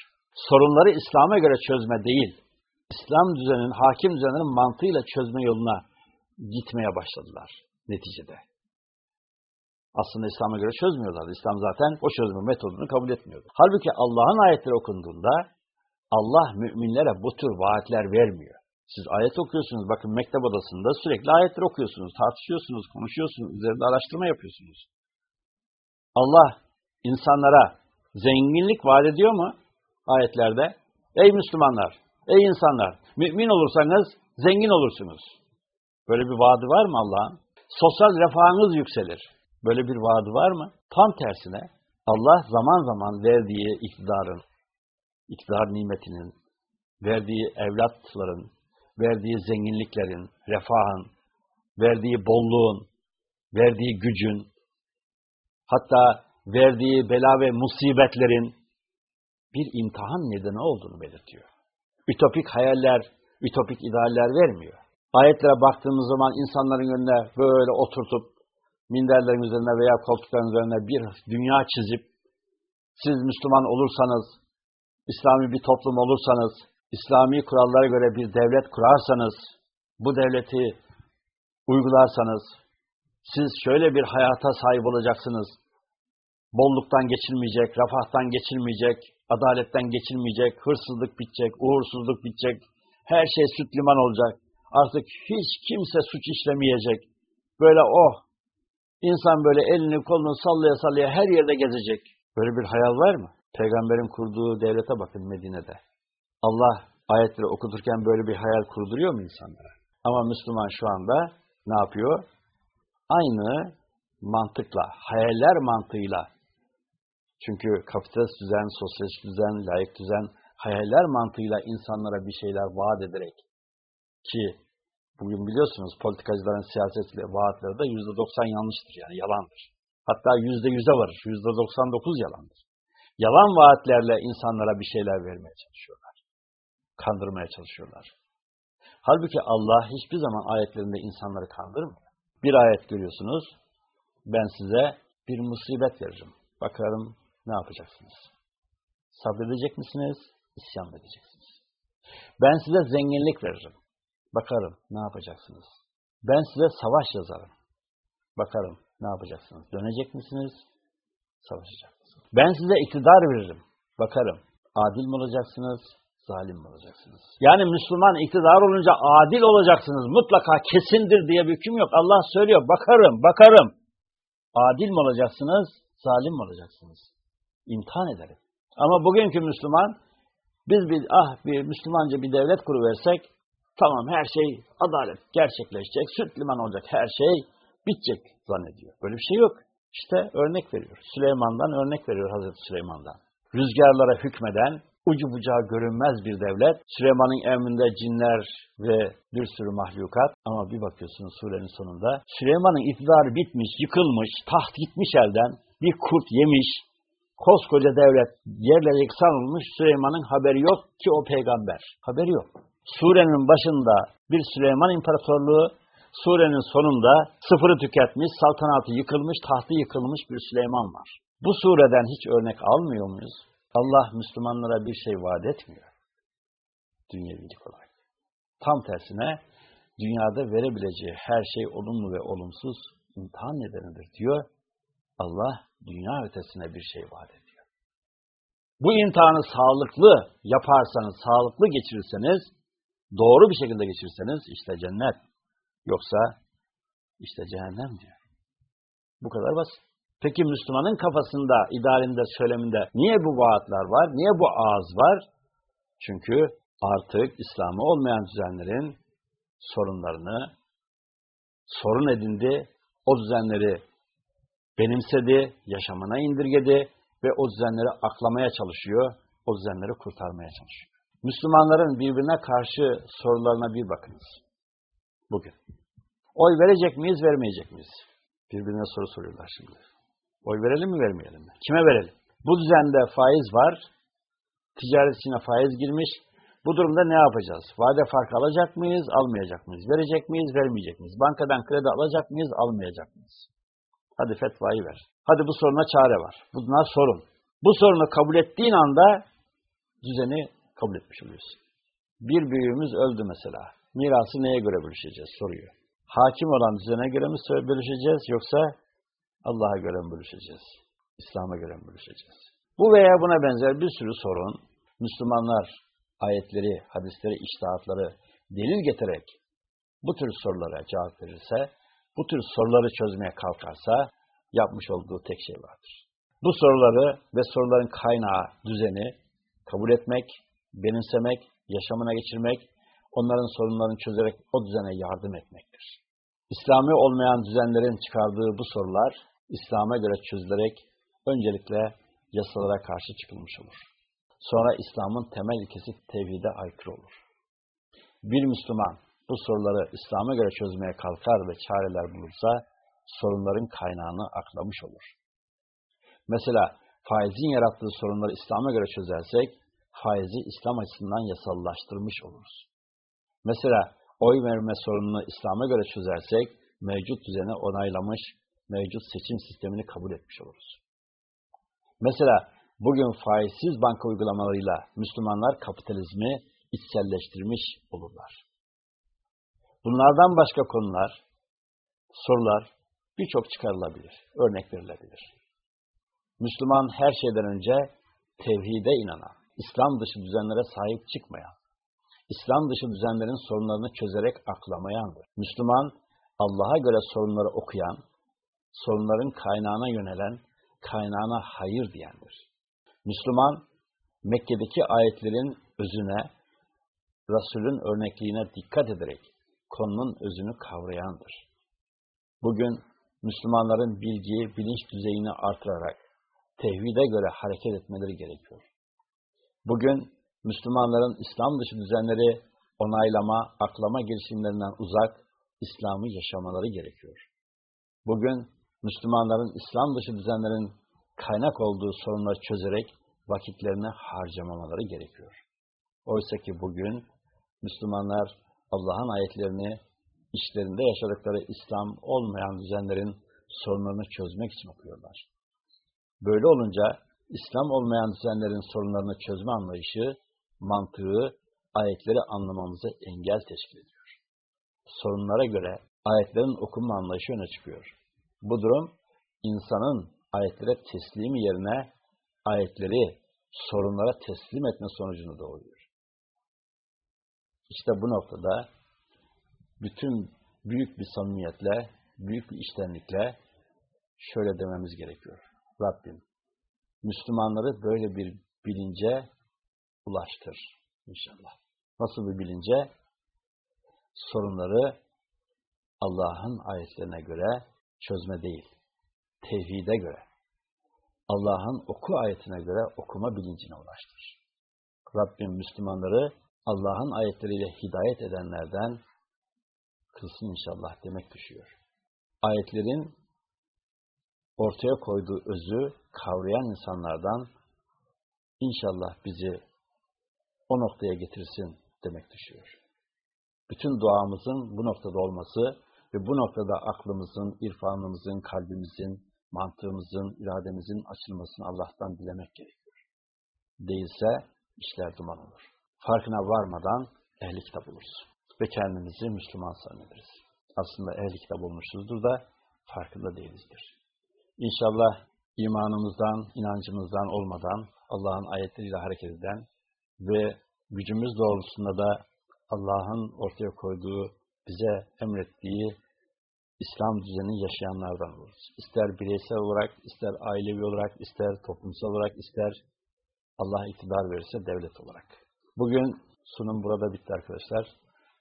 Sorunları İslam'a göre çözme değil, İslam düzeninin, hakim düzeninin mantığıyla çözme yoluna gitmeye başladılar neticede. Aslında İslam'a göre çözmüyorlardı. İslam zaten o çözme metodunu kabul etmiyordu. Halbuki Allah'ın ayetleri okunduğunda Allah müminlere bu tür vaatler vermiyor. Siz ayet okuyorsunuz, bakın mektep odasında sürekli ayetler okuyorsunuz, tartışıyorsunuz, konuşuyorsunuz, üzerinde araştırma yapıyorsunuz. Allah insanlara zenginlik vaat ediyor mu ayetlerde? Ey Müslümanlar, ey insanlar, mümin olursanız zengin olursunuz. Böyle bir vaadi var mı Allah'ın? Sosyal refahınız yükselir. Böyle bir vaadi var mı? Tam tersine Allah zaman zaman verdiği iktidarın, iktidar nimetinin, verdiği evlatların, verdiği zenginliklerin, refahın, verdiği bolluğun, verdiği gücün, hatta verdiği bela ve musibetlerin bir imtihan nedeni olduğunu belirtiyor. Ütopik hayaller, ütopik idealler vermiyor. Ayetlere baktığımız zaman insanların önüne böyle oturtup minderlerin üzerine veya koltukların üzerine bir dünya çizip siz Müslüman olursanız, İslami bir toplum olursanız, İslami kurallara göre bir devlet kurarsanız, bu devleti uygularsanız, siz şöyle bir hayata sahip olacaksınız. Bolluktan geçilmeyecek, refahtan geçilmeyecek, adaletten geçilmeyecek, hırsızlık bitecek, uğursuzluk bitecek, her şey süt liman olacak. Artık hiç kimse suç işlemeyecek. Böyle oh, insan böyle elini kolunu sallaya sallaya her yerde gezecek. Böyle bir hayal var mı? Peygamberin kurduğu devlete bakın Medine'de. Allah ayetleri okuturken böyle bir hayal kurduruyor mu insanlara? Ama Müslüman şu anda ne yapıyor? Aynı mantıkla, hayaller mantığıyla. Çünkü kapitalist düzen, sosyalist düzen, layık düzen, hayaller mantığıyla insanlara bir şeyler vaat ederek ki bugün biliyorsunuz politikacıların siyaset vaatleri de yüzde doksan yanlıştır yani yalandır. Hatta yüzde yüze varır, yüzde doksan dokuz yalandır. Yalan vaatlerle insanlara bir şeyler vermeye çalışıyorlar. Kandırmaya çalışıyorlar. Halbuki Allah hiçbir zaman ayetlerinde insanları kandırmıyor. Bir ayet görüyorsunuz, ben size bir musibet veririm. Bakarım ne yapacaksınız? Sabredecek misiniz? İsyan edeceksiniz. Ben size zenginlik veririm. Bakarım ne yapacaksınız? Ben size savaş yazarım. Bakarım ne yapacaksınız? Dönecek misiniz? Savaşacak mısınız? Ben size iktidar veririm. Bakarım adil mi olacaksınız? Zalim mi olacaksınız? Yani Müslüman iktidar olunca adil olacaksınız. Mutlaka kesindir diye bir hüküm yok. Allah söylüyor. Bakarım, bakarım. Adil mi olacaksınız? Zalim mi olacaksınız? İmtihan ederim. Ama bugünkü Müslüman biz bir ah bir Müslümanca bir devlet kuruversek tamam her şey adalet gerçekleşecek, süt liman olacak her şey bitecek zannediyor. Böyle bir şey yok. İşte örnek veriyor. Süleyman'dan örnek veriyor Hazreti Süleyman'dan. Rüzgarlara hükmeden, ucu bucağı görünmez bir devlet. Süleyman'ın emrinde cinler ve bir sürü mahlukat ama bir bakıyorsunuz surenin sonunda Süleyman'ın iktidarı bitmiş, yıkılmış, taht gitmiş elden, bir kurt yemiş, koskoca devlet yerle yeksan olmuş Süleyman'ın haberi yok ki o peygamber. Haberi yok. Surenin başında bir Süleyman İmparatorluğu, surenin sonunda sıfırı tüketmiş, saltanatı yıkılmış, tahtı yıkılmış bir Süleyman var. Bu sureden hiç örnek almıyor muyuz? Allah Müslümanlara bir şey vaat etmiyor. Dünyevilik olarak. Tam tersine dünyada verebileceği her şey olumlu ve olumsuz imtihan nedenidir diyor. Allah dünya ötesine bir şey vaat ediyor. Bu imtihanı sağlıklı yaparsanız, sağlıklı geçirirseniz, doğru bir şekilde geçirirseniz işte cennet. Yoksa işte cehennem diyor. Bu kadar basit. Peki Müslümanın kafasında, idealinde, söyleminde niye bu vaatler var? Niye bu ağız var? Çünkü artık İslam'ı olmayan düzenlerin sorunlarını sorun edindi. O düzenleri benimsedi, yaşamına indirgedi ve o düzenleri aklamaya çalışıyor, o düzenleri kurtarmaya çalışıyor. Müslümanların birbirine karşı sorularına bir bakınız. Bugün. Oy verecek miyiz, vermeyecek miyiz? Birbirine soru soruyorlar şimdi. Oy verelim mi vermeyelim mi? Kime verelim? Bu düzende faiz var. Ticaret içine faiz girmiş. Bu durumda ne yapacağız? Vade farkı alacak mıyız, almayacak mıyız? Verecek miyiz, vermeyecek miyiz? Bankadan kredi alacak mıyız, almayacak mıyız? Hadi fetvayı ver. Hadi bu soruna çare var. Bunlar sorun. Bu sorunu kabul ettiğin anda düzeni kabul etmiş oluyorsun. Bir büyüğümüz öldü mesela. Mirası neye göre bölüşeceğiz soruyor. Hakim olan düzene göre mi bölüşeceğiz yoksa Allah'a göre mi bölüşeceğiz? İslam'a göre mi bölüşeceğiz? Bu veya buna benzer bir sürü sorun Müslümanlar ayetleri, hadisleri, iştahatları delil getirerek bu tür sorulara cevap verirse, bu tür soruları çözmeye kalkarsa yapmış olduğu tek şey vardır. Bu soruları ve soruların kaynağı, düzeni kabul etmek, benimsemek, yaşamına geçirmek, onların sorunlarını çözerek o düzene yardım etmektir. İslami olmayan düzenlerin çıkardığı bu sorular İslam'a göre çözülerek öncelikle yasalara karşı çıkılmış olur. Sonra İslam'ın temel ilkesi tevhide aykırı olur. Bir Müslüman bu soruları İslam'a göre çözmeye kalkar ve çareler bulursa sorunların kaynağını aklamış olur. Mesela faizin yarattığı sorunları İslam'a göre çözersek faizi İslam açısından yasallaştırmış oluruz. Mesela oy verme sorununu İslam'a göre çözersek mevcut düzeni onaylamış, mevcut seçim sistemini kabul etmiş oluruz. Mesela bugün faizsiz banka uygulamalarıyla Müslümanlar kapitalizmi içselleştirmiş olurlar. Bunlardan başka konular, sorular birçok çıkarılabilir, örnek verilebilir. Müslüman her şeyden önce tevhide inanan, İslam dışı düzenlere sahip çıkmayan, İslam dışı düzenlerin sorunlarını çözerek aklamayandır. Müslüman, Allah'a göre sorunları okuyan, sorunların kaynağına yönelen, kaynağına hayır diyendir. Müslüman, Mekke'deki ayetlerin özüne, Resul'ün örnekliğine dikkat ederek konunun özünü kavrayandır. Bugün Müslümanların bilgi, bilinç düzeyini artırarak tevhide göre hareket etmeleri gerekiyor. Bugün Müslümanların İslam dışı düzenleri onaylama, aklama girişimlerinden uzak İslam'ı yaşamaları gerekiyor. Bugün Müslümanların İslam dışı düzenlerin kaynak olduğu sorunları çözerek vakitlerini harcamamaları gerekiyor. Oysa ki bugün Müslümanlar Allah'ın ayetlerini işlerinde yaşadıkları İslam olmayan düzenlerin sorunlarını çözmek için okuyorlar. Böyle olunca İslam olmayan düzenlerin sorunlarını çözme anlayışı, mantığı, ayetleri anlamamıza engel teşkil ediyor. Sorunlara göre ayetlerin okunma anlayışı öne çıkıyor. Bu durum insanın ayetlere teslimi yerine ayetleri sorunlara teslim etme sonucunu doğuruyor. İşte bu noktada bütün büyük bir samimiyetle, büyük bir iştenlikle şöyle dememiz gerekiyor. Rabbim, Müslümanları böyle bir bilince ulaştır inşallah. Nasıl bir bilince? Sorunları Allah'ın ayetlerine göre çözme değil, tevhide göre, Allah'ın oku ayetine göre okuma bilincine ulaştır. Rabbim Müslümanları Allah'ın ayetleriyle hidayet edenlerden kılsın inşallah demek düşüyor. Ayetlerin ortaya koyduğu özü kavrayan insanlardan inşallah bizi o noktaya getirsin demek düşüyor. Bütün duamızın bu noktada olması ve bu noktada aklımızın, irfanımızın, kalbimizin, mantığımızın, irademizin açılmasını Allah'tan dilemek gerekiyor. Değilse işler duman olur. Farkına varmadan ehli kitap oluruz. Ve kendimizi Müslüman zannederiz. Aslında ehli kitap olmuşuzdur da farkında değilizdir. İnşallah imanımızdan, inancımızdan olmadan Allah'ın ayetleriyle hareket eden ve gücümüz doğrultusunda da Allah'ın ortaya koyduğu, bize emrettiği İslam düzenini yaşayanlardan oluruz. İster bireysel olarak, ister ailevi olarak, ister toplumsal olarak, ister Allah iktidar verirse devlet olarak. Bugün sunum burada bitti arkadaşlar.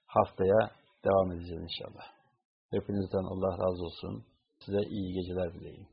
Haftaya devam edeceğiz inşallah. Hepinizden Allah razı olsun. Size iyi geceler dileyim.